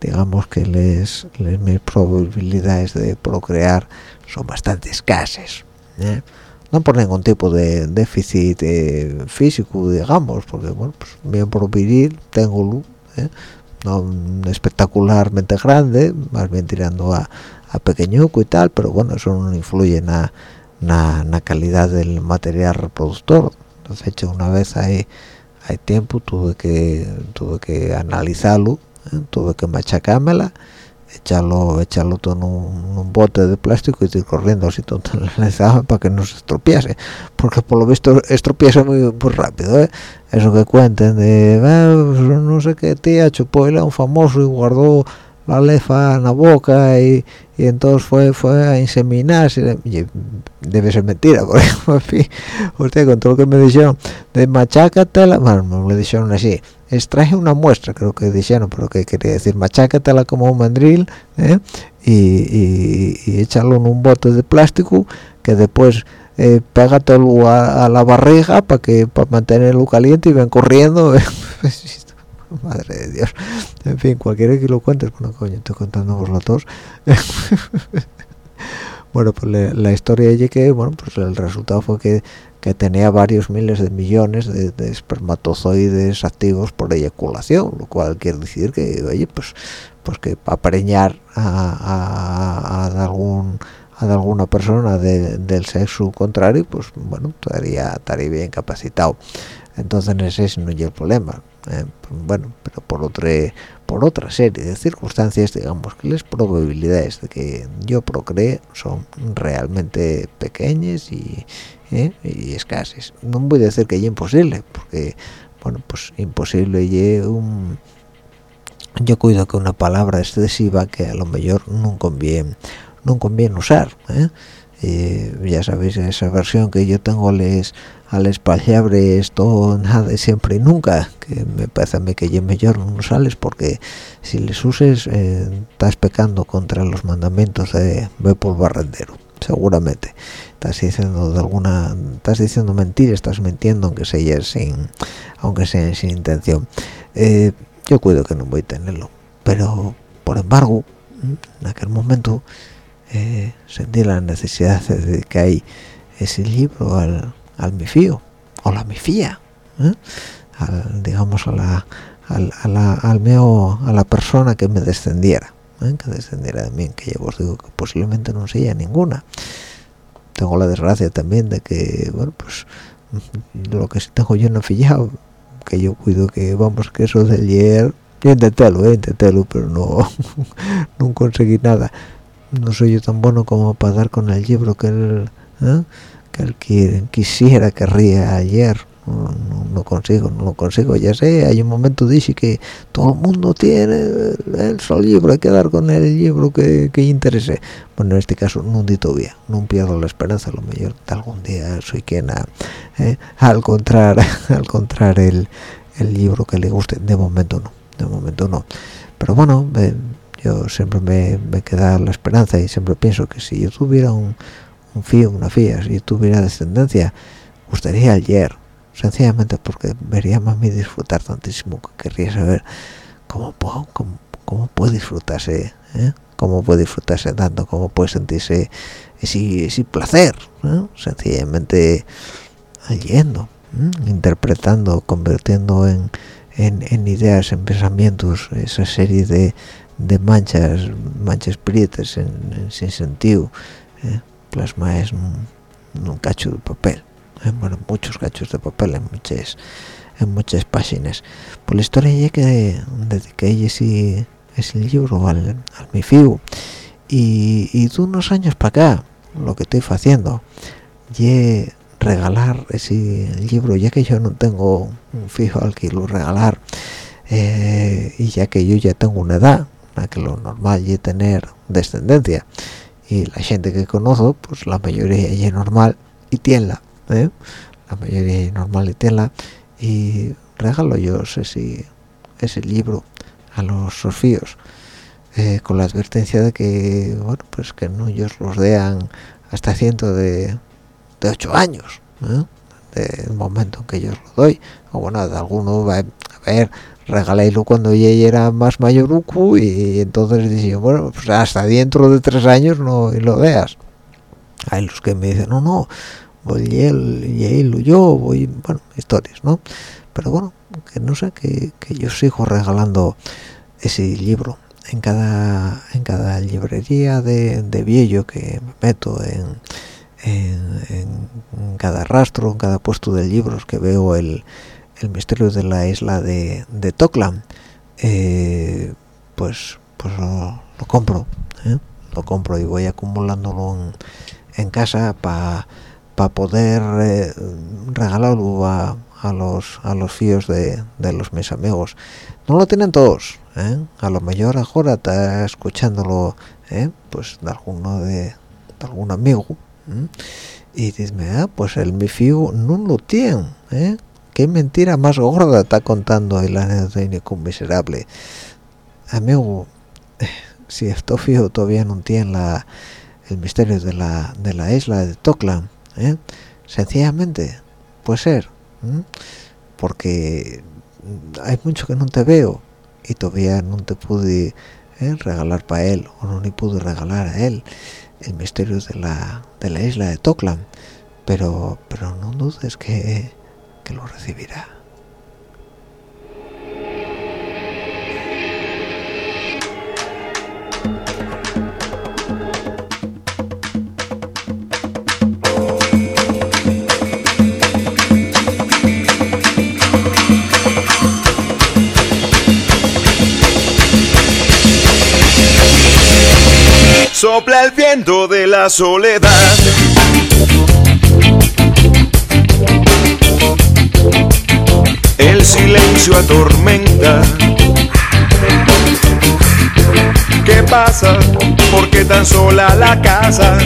digamos que les, mis probabilidades de procrear son bastante escasas ¿eh? no por ningún tipo de déficit eh, físico digamos porque bueno pues bien por vivir tengo ¿eh? No espectacularmente grande más bien tirando a, a pequeñuco y tal pero bueno eso no influye en la, na, na calidad del material reproductor entonces hecho una vez hay hay tiempo tuve que tuve que analizarlo ¿eh? tuve que machacármela echarlo echarlo todo en un, bote de plástico y ir corriendo así todo [LAUGHS] para que no se estropease porque por lo visto estropease muy, muy rápido ¿eh? eso que cuenten de "Ah, no sé qué tía chupó a un famoso y guardó la lefa en la boca y, y entonces fue fue a inseminarse. Debe ser mentira [LAUGHS] porque usted con todo lo que me dijeron. De machácatela bueno me dijeron así extraje una muestra creo que dijeron pero que quería decir machácatela como un mandril ¿eh? y, y, échalo en un bote de plástico que después eh, pégatelo a, a la barriga para que para mantenerlo caliente y ven corriendo [LAUGHS] [LAUGHS] madre de Dios. En fin cualquiera que lo cuentes bueno coño estoy contando los dos. [LAUGHS] Bueno pues le- la historia es que bueno pues el resultado fue que que tenía varios miles de millones de, de espermatozoides activos por eyaculación lo cual quiere decir que oye pues pues que para preñar a, a- a algún de alguna persona de- del sexo contrario pues bueno estaría estaría bien capacitado. Entonces ese no es el problema eh, bueno pero por otra por otra serie de circunstancias digamos que las probabilidades de que yo procree son realmente pequeñas y, eh, escasas no voy a decir que es imposible porque bueno pues imposible y un yo cuido que una palabra excesiva que a lo mejor no conviene no conviene usar ¿eh? Ya sabéis esa versión que yo tengo les a las palabras nada siempre y nunca que me parece a mí que es mejor no usarles porque si les uses eh, estás pecando contra los mandamientos de ve por barrendero seguramente. Estás diciendo de alguna estás diciendo mentira estás mintiendo aunque sea sin aunque sea sin intención. Eh, yo cuido que no voy a tenerlo pero por embargo en aquel momento eh, sentí la necesidad de dedicar ese libro al, al mi fío o la mi fía ¿eh? al, digamos a la al, a la al mío- a la persona que me descendiera ¿eh? que descendiera de mí que ya os digo que posiblemente no sea ninguna tengo la desgracia también de que bueno pues lo que sí tengo yo no fillado que yo cuido que vamos que eso del ayer yo intentélo eh, pero no [LAUGHS] no conseguí nada no soy yo tan bueno como para dar con el libro que él ¿eh? que él quiere- quisiera querría ayer. No, no- no consigo no lo consigo. Ya sé hay un momento dije que todo el mundo tiene el solo libro hay que dar con el libro que, que interese. Bueno en este caso no todavía no pierdo la esperanza. A lo mejor algún día soy quien a, eh, al encontrar [LAUGHS] el, el libro que le guste. De momento no de momento no. Pero bueno eh, yo siempre me, me queda la esperanza y siempre pienso que si yo tuviera un, un fío, una fía, si yo tuviera descendencia, gustaría ayer, sencillamente porque vería más mi disfrutar tantísimo que querría saber cómo puedo, cómo, cómo puede disfrutarse, ¿eh? cómo puede disfrutarse tanto, cómo puede sentirse ese, ese placer, ¿eh? sencillamente leyendo, ¿eh? interpretando, convirtiendo en, en, en ideas, en pensamientos, esa serie de, de manchas, manchas prietas en, en sin sentido, ¿eh? plasma es un, un cacho de papel, ¿eh? bueno, muchos cachos de papel en muchas, en muchas páginas. Por la historia ya que dediqué ese, ese libro al, al mi fiu y, y de unos años para acá, lo que estoy haciendo, y regalar ese libro, ya que yo no tengo un fijo al que lo regalar, eh, y ya que yo ya tengo una edad, que lo normal es tener descendencia, y la gente que conozco, pues la mayoría es normal y tienla, ¿eh? la mayoría normal y tienla, y regalo yo ese, ese libro a los sofíos, eh, con la advertencia de que, bueno, pues que no ellos los dean hasta ciento de, de ocho años, ¿eh? del momento en que yo lo doy o bueno de alguno va a ver regalélo cuando ella era más mayoruco y entonces dije bueno pues hasta dentro de tres años no lo veas hay los que me dicen no no voy él y yo voy bueno historias no pero bueno que no sé que, que yo sigo regalando ese libro en cada en cada librería de, de viejo que me meto en, en, en cada rastro en cada puesto de libros que veo el, el misterio de la isla de, de eh, pues pues lo, lo compro ¿eh? lo compro y voy acumulándolo en, casa para poder eh, regalarlo a, los a los fíos de, de los mis amigos no lo tienen todos a lo mejor ahora está escuchándolo pues de alguno de, algún amigo y dice ah, pues el mi fío no lo tiene. Qué mentira más gorda está contando la anécdota miserable amigo [SIGHS] si esto fío todavía no tiene el misterio de la de la isla de Toklam ¿eh? sencillamente puede ser porque hay mucho que no te veo y todavía no te pude ¿eh? regalar para él o no ni pude regalar a él el misterio de la de la isla de Toklam pero pero no dudes que, lo recibirá Sopla el viento de la soledad. El silencio atormenta. ¿Qué pasa? ¿Por qué tan sola la casa?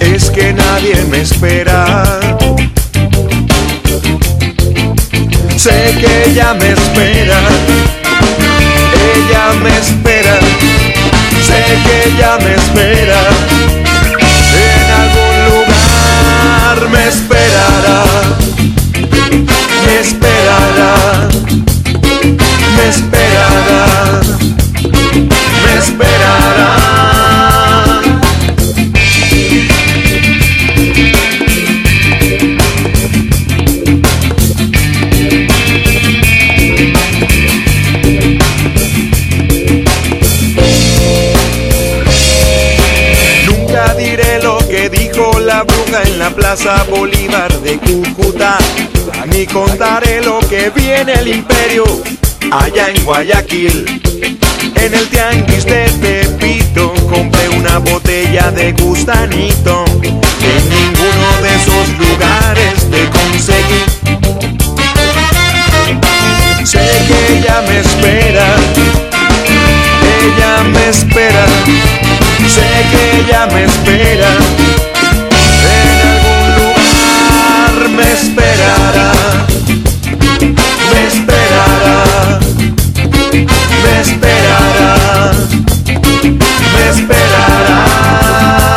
Es que nadie me espera. Sé que ella me espera ella me espera, sé que ella me espera, me esperará, me esperará, me esperará, me esperará. En la Plaza Bolívar de Cúcuta, ni contaré lo que viene el imperio allá en Guayaquil. En el tianguis de Tepito compré una botella de gustanito. En ninguno de esos lugares te conseguí. Sé que ella me espera, ella me espera, sé que ella me espera, me esperará, me esperará, me esperará, me esperarás.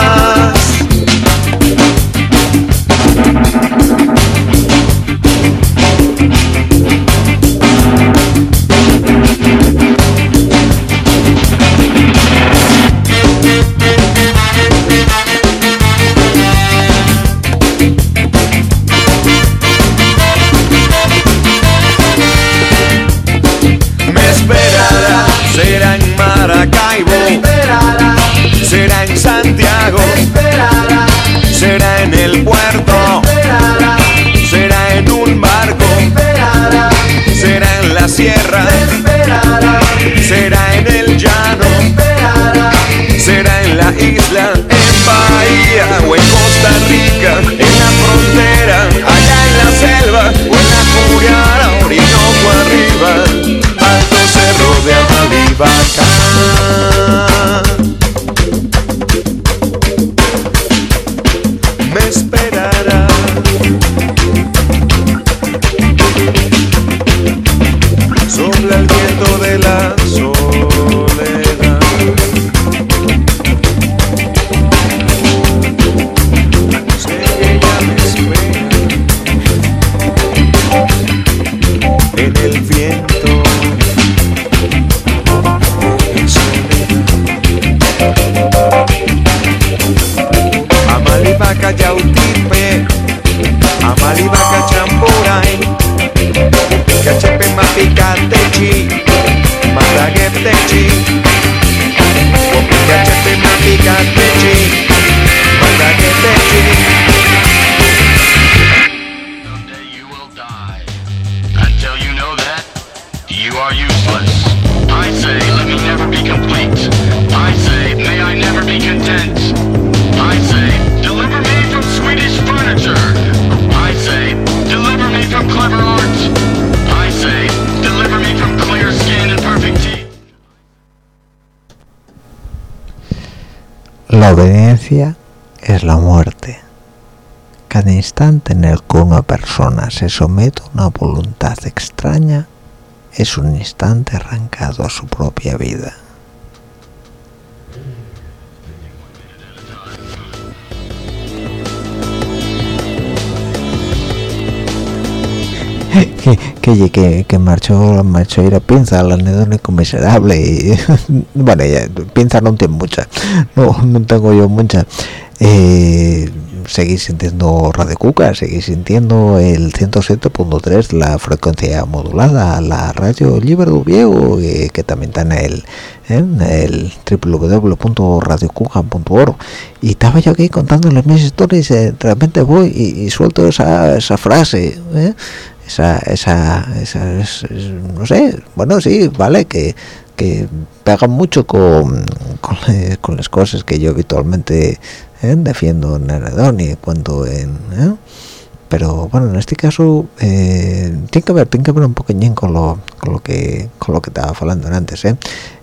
Una persona se somete a una voluntad extraña es un instante arrancado a su propia vida. que, que, que, que marchó, marchó ir a pinza al anedónico miserable y [LAUGHS] bueno ya, pinza no tiene mucha no, no tengo yo mucha eh, seguís sintiendo Radio Cuca, seguís sintiendo el 107.3, la frecuencia modulada, la radio libre Viejo, eh, que también está en el, en el www.radiocuca.org. Y estaba yo aquí contándoles mis historias, eh, realmente voy y, suelto esa, esa frase, ¿eh? esa, esa, esa es- es- no sé, bueno, sí, vale, que que pegan mucho con, con, eh, con las cosas que yo habitualmente eh, defiendo en Aradoni cuando en eh, pero bueno en este caso eh, tiene que ver tiene que ver un poquillín con lo con lo que con lo que estaba hablando antes ¿eh?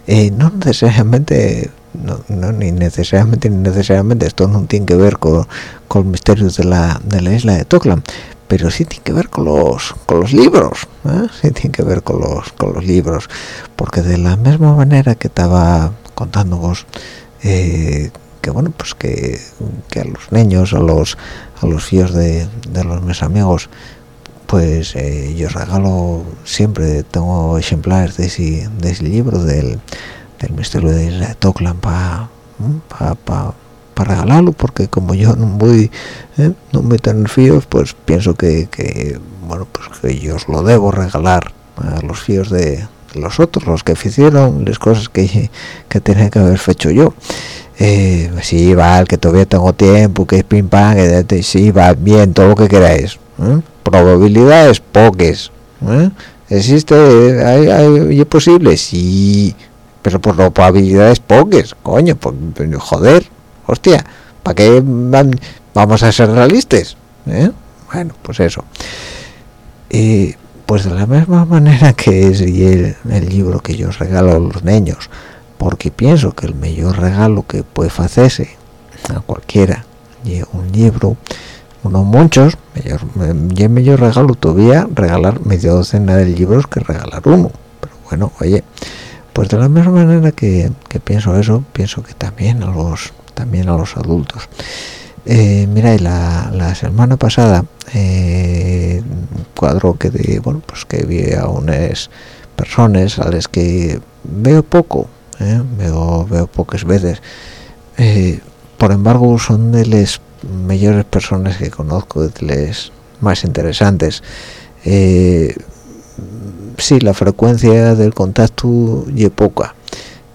Eh, no necesariamente no, no, ni necesariamente ni necesariamente esto no tiene que ver con, con misterios de la, de la isla de Toklam pero sí tiene que ver con los con los libros ¿eh? sí tiene que ver con los con los libros porque de la misma manera que estaba contándoos eh, bueno pues que, a los niños a los a los fíos de, de los mis amigos pues eh, yo regalo siempre tengo ejemplares de ese, de ese libro del, del misterio de Toklan para pa, pa, pa regalarlo porque como yo no voy eh, no me tan fíos pues pienso que, que bueno pues que yo os lo debo regalar a los fíos de los otros los que hicieron las cosas que, que tenía que haber hecho yo eh, sí va que todavía tengo tiempo que es pim pam que sí va bien todo lo que queráis ¿eh? probabilidades pocas ¿eh? existe hay, ¿es posible sí pero por probabilidades pocas coño pues, joder hostia para qué van- vamos a ser realistas ¿eh? bueno pues eso y pues de la misma manera que es el, el libro que yo regalo a los niños porque pienso que el mejor regalo que puede hacerse a cualquiera y un libro uno muchos mejor, y el mejor regalo todavía regalar media docena de libros que regalar uno. Pero bueno oye pues de la misma manera que, que pienso eso pienso que también a los también a los adultos eh, mira la, la semana pasada eh, un cuadro que de bueno pues que vi a unas personas a las que veo poco eh, veo veo pocas veces. Eh, por embargo son de las mejores personas que conozco de las más interesantes. Eh, sí la frecuencia del contacto y poca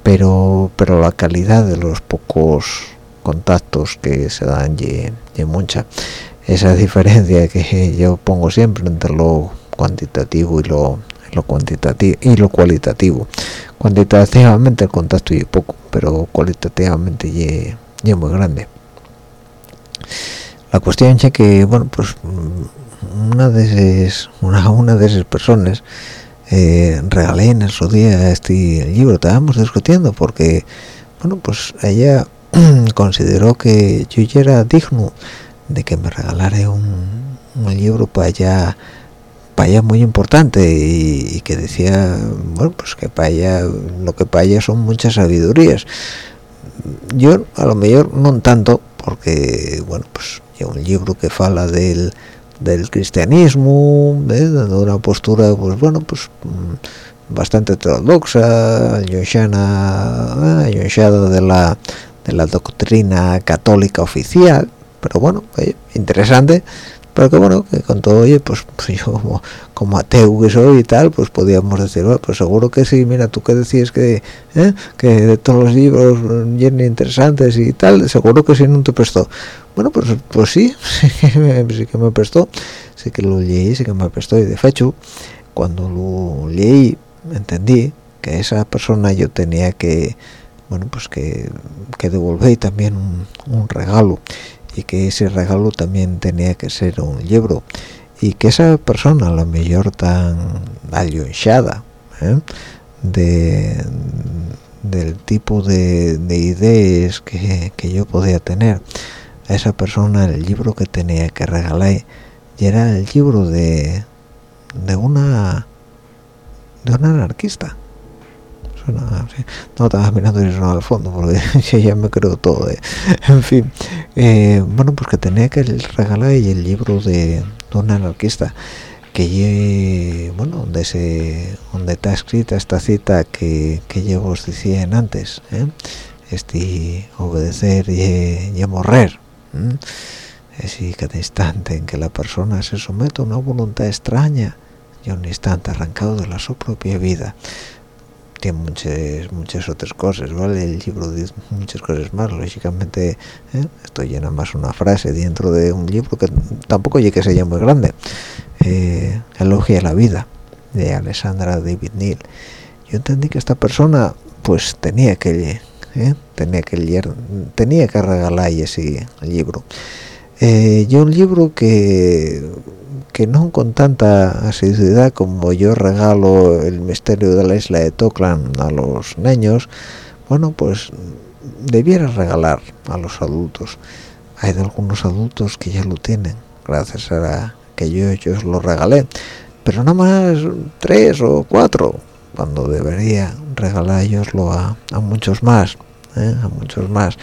pero pero la calidad de los pocos contactos que se dan y, mucha. Esa diferencia que [LAUGHS] yo pongo siempre entre lo cuantitativo y lo lo cuantitativo y lo cualitativo. Cuantitativamente el contacto y poco pero cualitativamente y muy grande. La cuestión es que bueno pues una de esas una, una de esas personas eh, regalé en su día este libro. Estábamos discutiendo porque bueno pues ella [CLEARS THROAT] consideró que yo ya era digno de que me regalara un, un libro para allá para ella muy importante y, que decía bueno pues que para ella lo que para ella son muchas sabidurías yo a lo mejor no tanto porque bueno pues ya un libro que fala del del cristianismo ¿eh? una postura pues bueno pues bastante heterodoxa de la de la doctrina católica oficial pero bueno eh, interesante pero que bueno que con todo oye pues, pues yo como, como ateo que soy y tal pues podíamos decir bueno, pues seguro que sí mira tú que decías que ¿eh? que de todos los libros bien interesantes y tal seguro que sí no te prestó bueno pues pues sí [LAUGHS] sí que me prestó sí que lo leí sí que me prestó y de hecho cuando lo leí entendí que esa persona yo tenía que bueno pues que, que devolver también un, regalo y que ese regalo también tenía que ser un libro y que esa persona la mejor tan alionchada ¿eh? de del tipo de, de ideas que, yo podía tener a esa persona el libro que tenía que regalar y era el libro de de una de un anarquista No estaba mirando y sonaba al fondo porque [LAUGHS] yo ya me creo todo [LAUGHS] en fin eh, bueno pues que tenía que regalar el libro de, de un anarquista que bueno donde se donde está escrita esta cita que, que yo os decía en antes ¿eh? este obedecer y, morrer ¿eh? ese cada instante en que la persona se somete a una voluntad extraña y un instante arrancado de la su propia vida tiene muchas muchas otras cosas vale el libro dice muchas cosas más lógicamente ¿eh? esto llena más una frase dentro de un libro que tampoco llegue que sea muy grande eh, elogia la vida de Alessandra David Neal yo entendí que esta persona pues tenía que ¿eh? tenía que leer tenía que regalar ese libro eh, yo un libro que que no con tanta asiduidad como yo regalo el misterio de la isla de Toklan a los niños bueno pues debiera regalar a los adultos hay de algunos adultos que ya lo tienen gracias a que yo ellos lo regalé pero nada más tres o cuatro cuando debería regalároslo a, a muchos más ¿eh? a muchos más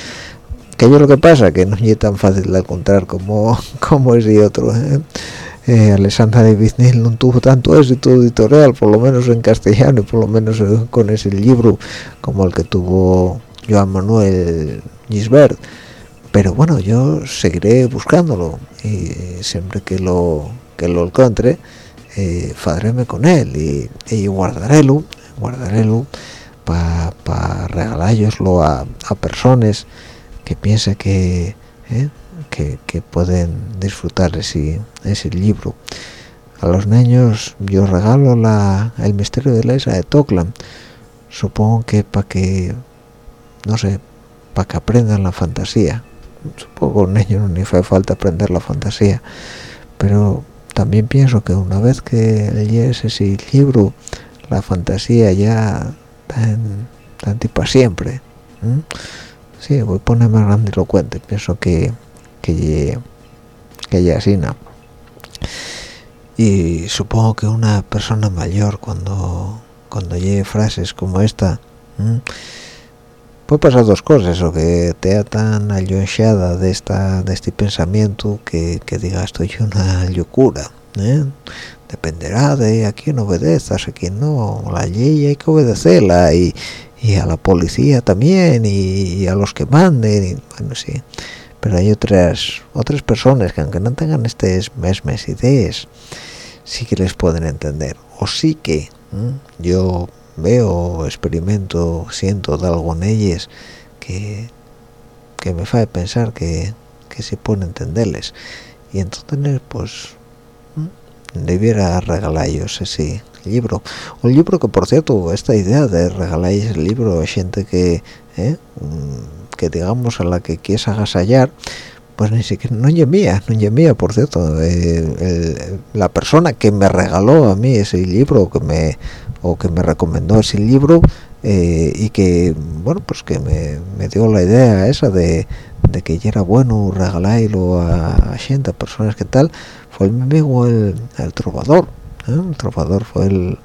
que yo lo que pasa que no es tan fácil de encontrar como [LAUGHS] como ese otro ¿eh? Eh, Alessandra de Biznil no tuvo tanto éxito editorial por lo menos en castellano y por lo menos con ese libro como el que tuvo Joan Manuel Gisbert pero bueno yo seguiré buscándolo y siempre que lo que lo encuentre eh, fadreme con él y, y guardarélo guardarélo para pa regalároslo a, a personas que piensen que, eh, que, que pueden disfrutar ese, ese libro. A los niños yo regalo la, el misterio de la isla de Toklam supongo que para que no sé para que aprendan la fantasía. Supongo que a un niño no le hace falta aprender la fantasía pero también pienso que una vez que lees ese libro la fantasía ya tan tan para siempre. Sí voy a poner más grandilocuente pienso que que que ya así no y supongo que una persona mayor cuando cuando llegue frases como esta puede pasar dos cosas o que te ha tan alonchada de esta de este pensamiento que, que diga estoy una locura ¿eh? dependerá de a quién obedezas a quién no. La ley hay que obedecerla y, y a la policía también y, a los que manden y, bueno sí. Pero hay otras otras personas que aunque no tengan estas mismas ideas sí que les pueden entender. O sí que yo veo experimento siento de algo en ellas que que me hace pensar que que se pueden entenderles. Y entonces pues debiera regalar ellos ese libro. Un libro que por cierto esta idea de regalar ese libro a gente que ¿eh? que digamos a la que quieres agasallar pues ni siquiera no es mía no es mía por cierto. El, la persona que me regaló a mí ese libro que me o que me recomendó ese libro eh, y que bueno pues que me, me, dio la idea esa de, de que ya era bueno regalarlo a, a gente a personas que tal fue mi amigo el, el trovador ¿eh? el trovador fue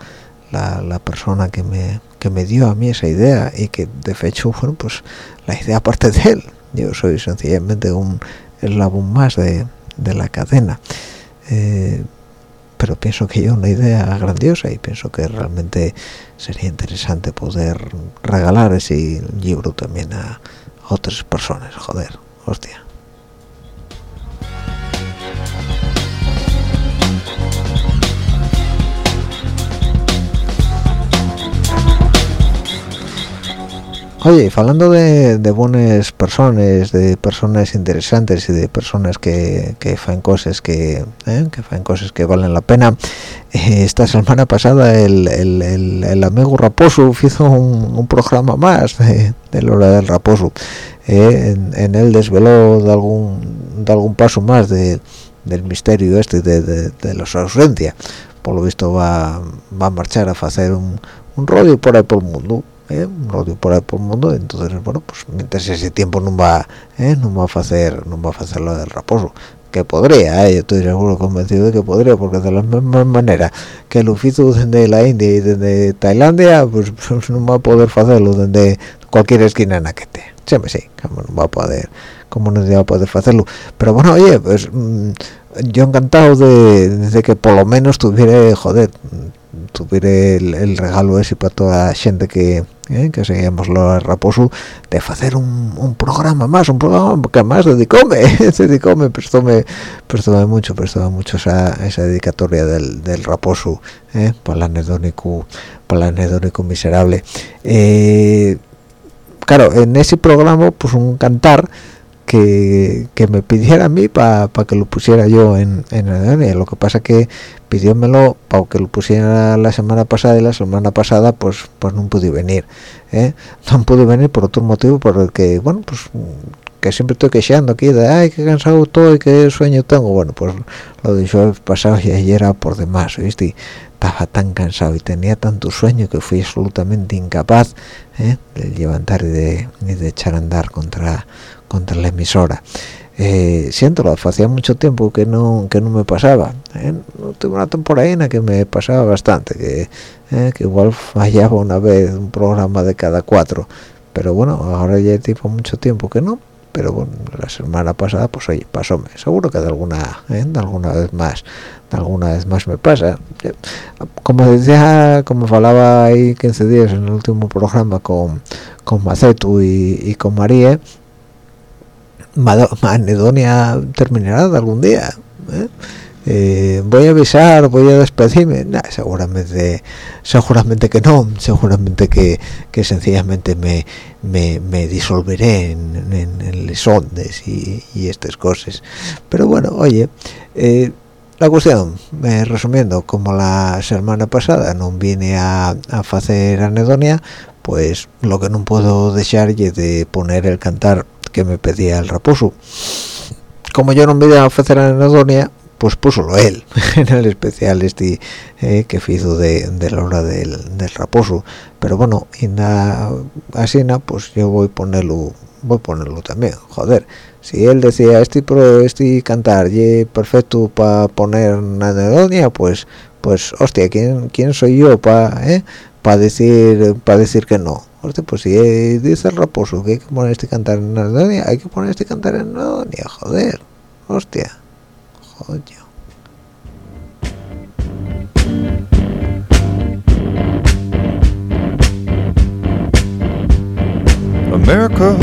la, persona que me que me dio a mí esa idea y que de hecho bueno pues la idea aparte de él. Yo soy sencillamente un eslabón más de, de la cadena. Eh, pero pienso que yo una idea grandiosa y pienso que realmente sería interesante poder regalar ese libro también a otras personas. Joder hostia Oye, hablando de, de buenas personas, de personas interesantes y de personas que, que hacen cosas que, eh, que hacen cosas que valen la pena, eh, esta semana pasada el, el, el, el amigo Raposo hizo un, un programa más de, de la hora del Raposo. Eh, en, en él desveló de algún, de algún paso más de, del misterio este de, de, de la ausencia. Por lo visto va, va a marchar a hacer un, un rollo por ahí por el mundo ¿eh? un rollo por por el mundo entonces bueno pues mientras ese tiempo no va ¿eh? no va a hacer no va a hacer lo del raposo que podría ¿eh? yo estoy seguro convencido de que podría porque de la misma manera que lo hizo desde la India y desde Tailandia pues, pues no va a poder hacerlo desde cualquier esquina en esté siempre sí como no va a poder como no va a poder hacerlo pero bueno oye pues mmm, yo encantado de, de, que por lo menos tuviera joder tuviera el, regalo ese para toda la gente que eh, que seguíamos lo raposo de hacer un, un, programa más un programa que más dedicóme dedicóme [LAUGHS] prestóme prestóme mucho prestóme mucho esa, esa dedicatoria del, del raposo eh, para el anedónico para el anedónico miserable. Eh, claro en ese programa pues un cantar que, me pidiera a mí para pa que lo pusiera yo en, en el Lo que pasa que pidiómelo para que lo pusiera la semana pasada y la semana pasada pues pues no pude venir. ¿eh? No pude venir por otro motivo, por el que, bueno, pues que siempre estoy quejando aquí de, ay, qué cansado estoy, qué sueño tengo. Bueno, pues lo de el pasado y ayer era por demás, ¿viste? Estaba tan cansado y tenía tanto sueño que fui absolutamente incapaz ¿eh? de levantar y de, y de echar a andar contra contra la emisora eh, siento hacía mucho tiempo que no que no me pasaba ¿eh? tuve una temporada en la que me pasaba bastante que, eh, igual fallaba una vez un programa de cada cuatro pero bueno ahora ya tipo mucho tiempo que no pero bueno la semana pasada pues oye pasóme seguro que de alguna ¿eh? de alguna vez más de alguna vez más me pasa como decía como falaba ahí 15 días en el último programa con con Macetu y, y con María Manedonia [LAUGHS] terminará de algún día ¿eh? Eh, voy a avisar voy a despedirme nah, seguramente seguramente que no seguramente que, que sencillamente me, me, me disolveré en, en, en ondes y, y, estas cosas pero bueno oye eh, la cuestión, eh, resumiendo, como la semana pasada no viene a, a hacer anedonia, pues lo que no puedo dejar es de poner el cantar que me pedía el raposo. Como yo no me iba a ofrecer a Anedonia pues púsolo él [LAUGHS] en el especial este eh, que hizo de, de, la hora del, del, raposo. Pero bueno y nada así na, pues yo voy a ponerlo voy a ponerlo también joder. Si él decía este pro este cantar y perfecto para poner anedonia pues pues hostia quién quién soy yo para eh, para decir para decir que no Hostia, pues si dice el raposo que hay que poner este cantar en Anedonia, hay que poner este cantar en Anedonia, joder. Hostia. Joder. America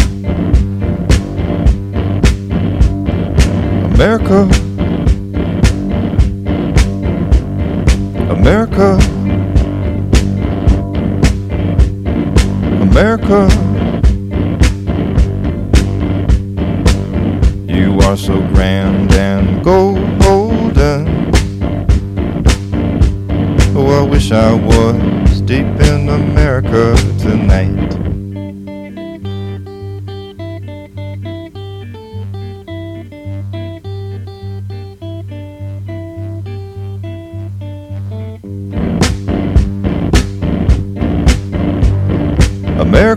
America America America. You are so grand and golden. Oh, I wish I was deep in America tonight.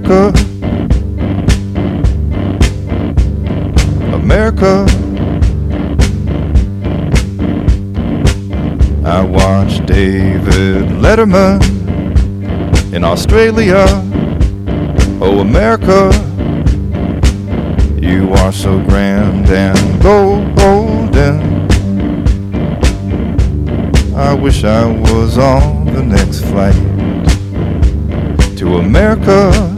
America, America. I watched David Letterman in Australia. Oh, America, you are so grand and golden. I wish I was on the next flight to America.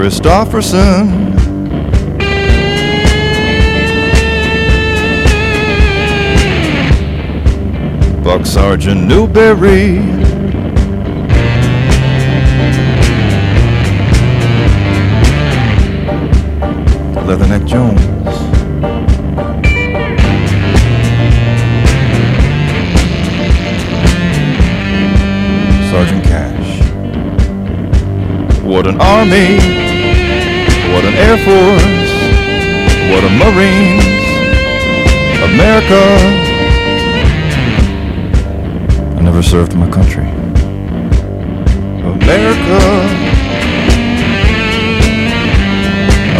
Christofferson. Buck Sergeant Newberry. Leatherneck Jones. Sergeant Cash. What an army. What an air force. What a marines. America. I never served my country. America.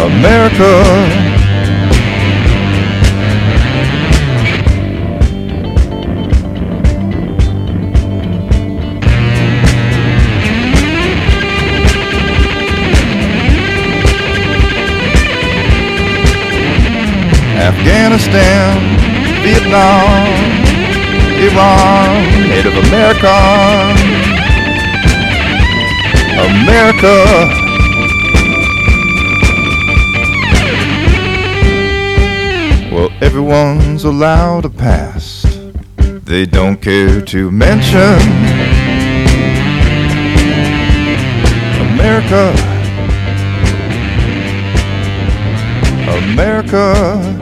America. Afghanistan, Vietnam, Iran, Native America, America. Well, everyone's allowed a past. They don't care to mention America. America.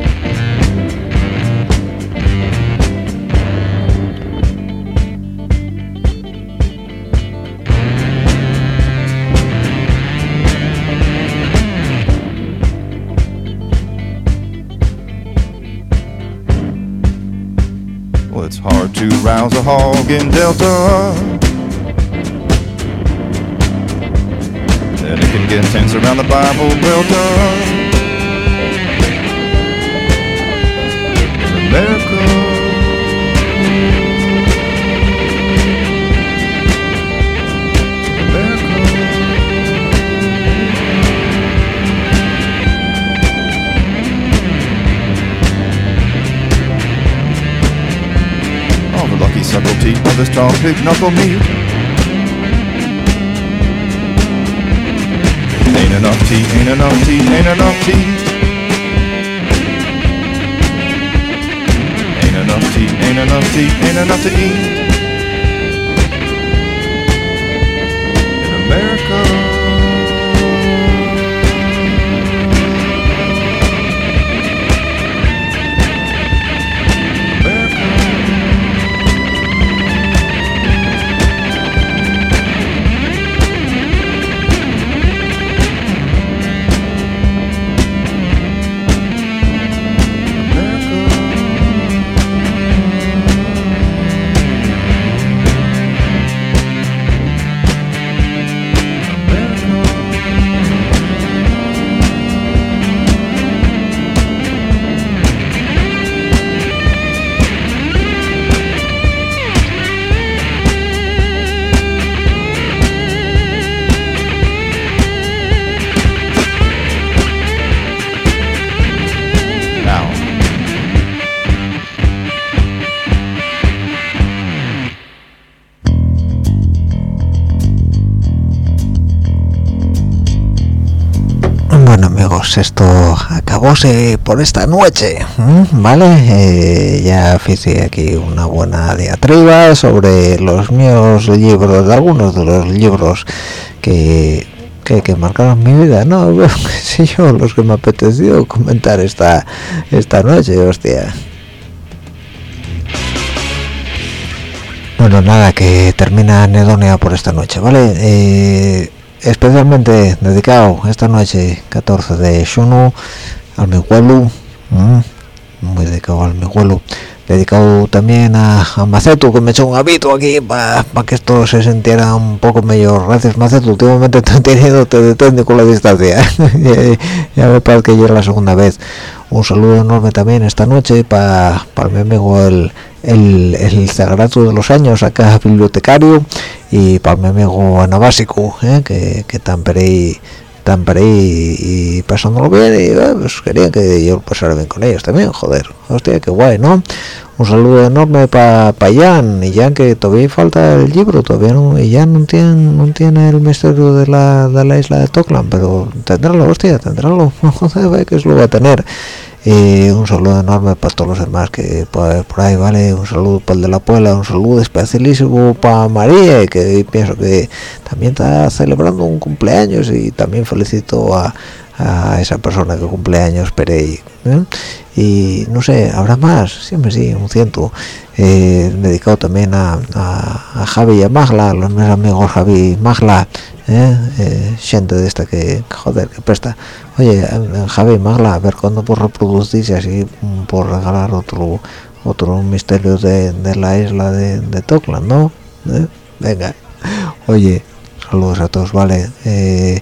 Rouse a hog in Delta. Then it can get tense around the Bible Belt. America. This tall pig knuckle meat. Ain't enough teeth, ain't enough teeth, ain't enough teeth. Ain't enough teeth, ain't enough teeth, ain't enough to eat. Acabóse por esta noche, ¿m? ¿vale? Eh, ya hice aquí una buena diatriba sobre los míos libros, de algunos de los libros que, que, marcaron mi vida, ¿no? [LAUGHS] sé yo, los que me apeteció comentar esta, esta noche, hostia. Bueno, nada, que termina Anedonia por esta noche, ¿vale? Eh, especialmente dedicado esta noche, 14 de junio, al mi pueblo, ¿m? muy dedicado al mi pueblo, dedicado también a, a Macetu, que me echó un hábito aquí para que esto se sintiera un poco mejor. Gracias, Macetu, últimamente estoy [LAUGHS] teniendo te técnico la distancia, [LAUGHS] ya, ya me parece que ya es la segunda vez. Un saludo enorme también esta noche para mi amigo el, el, el Sagrado de los Años, acá bibliotecario, y para mi amigo Anabásico, ¿eh? que, que también están por y, pasándolo bien y eh, pues quería que yo pasara bien con ellos también joder. Hostia qué guay no un saludo enorme para pa y Jan que todavía falta el libro todavía no y Jan no tiene no tiene el misterio de la, de la isla de Toklan pero tendrá hostia tendrálo [LAUGHS] joder que es lo va a tener y un saludo enorme para todos los demás que por, por ahí vale un saludo para el de la Puebla un saludo especialísimo para María que pienso que también está celebrando un cumpleaños y también felicito a, a esa persona que cumple años Perey ¿eh? y no sé habrá más siempre sí un ciento. Eh, dedicado también a, a, a Javi y a Magla los mis amigos Javi y Magla ¿eh? Eh, gente de esta que joder que presta oye eh, Javi Magla a ver cuándo por reproducirse así mm, por regalar otro otro misterio de, de la isla de, de Tokland ¿no? ¿Eh? venga oye saludos a todos vale eh,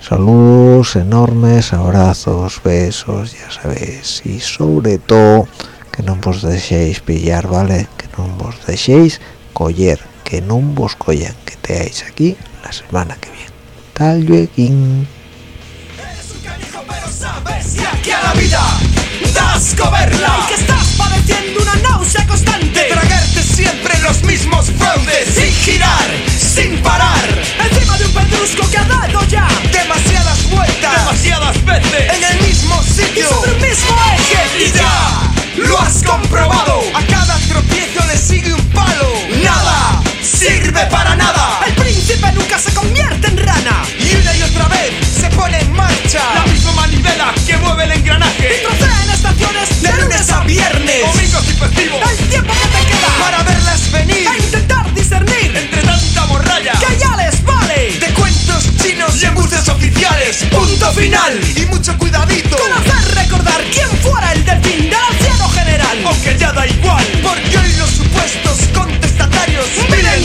saludos enormes abrazos besos ya sabéis y sobre todo que no os dejéis pillar vale que no os dejéis coller que no vos collan que teáis aquí la semana que viene. Tal luego Eres un canijo pero sabes y aquí a la vida das coberla Y que estás padeciendo una náusea constante. De tragarte siempre los mismos fraudes. Sin girar, sin parar. Encima de un pedrusco que ha dado ya Demasiadas vueltas. Demasiadas veces. En el mismo sitio. Y sobre el mismo eje. Y ya lo has comprobado el engranaje. Y en estaciones de lunes a viernes. Domingos y festivos. El tiempo que te queda para verlas venir. E intentar discernir entre tanta morralla Que ya les vale. De cuentos chinos y embuses oficiales. Punto final. Y mucho cuidadito. Con hacer recordar quién fuera el delfín del anciano general. Aunque ya da igual. Porque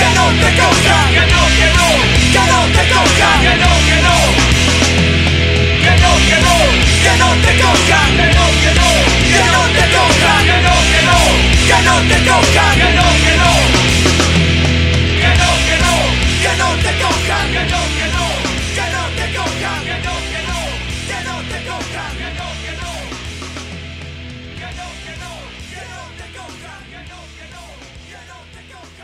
que no te cojan, que no, que no, que no te cojan, que no, que no, que no, que no, que no te cojan, que no, que no, que no te cojan, que no, que no, que no te cojan, que no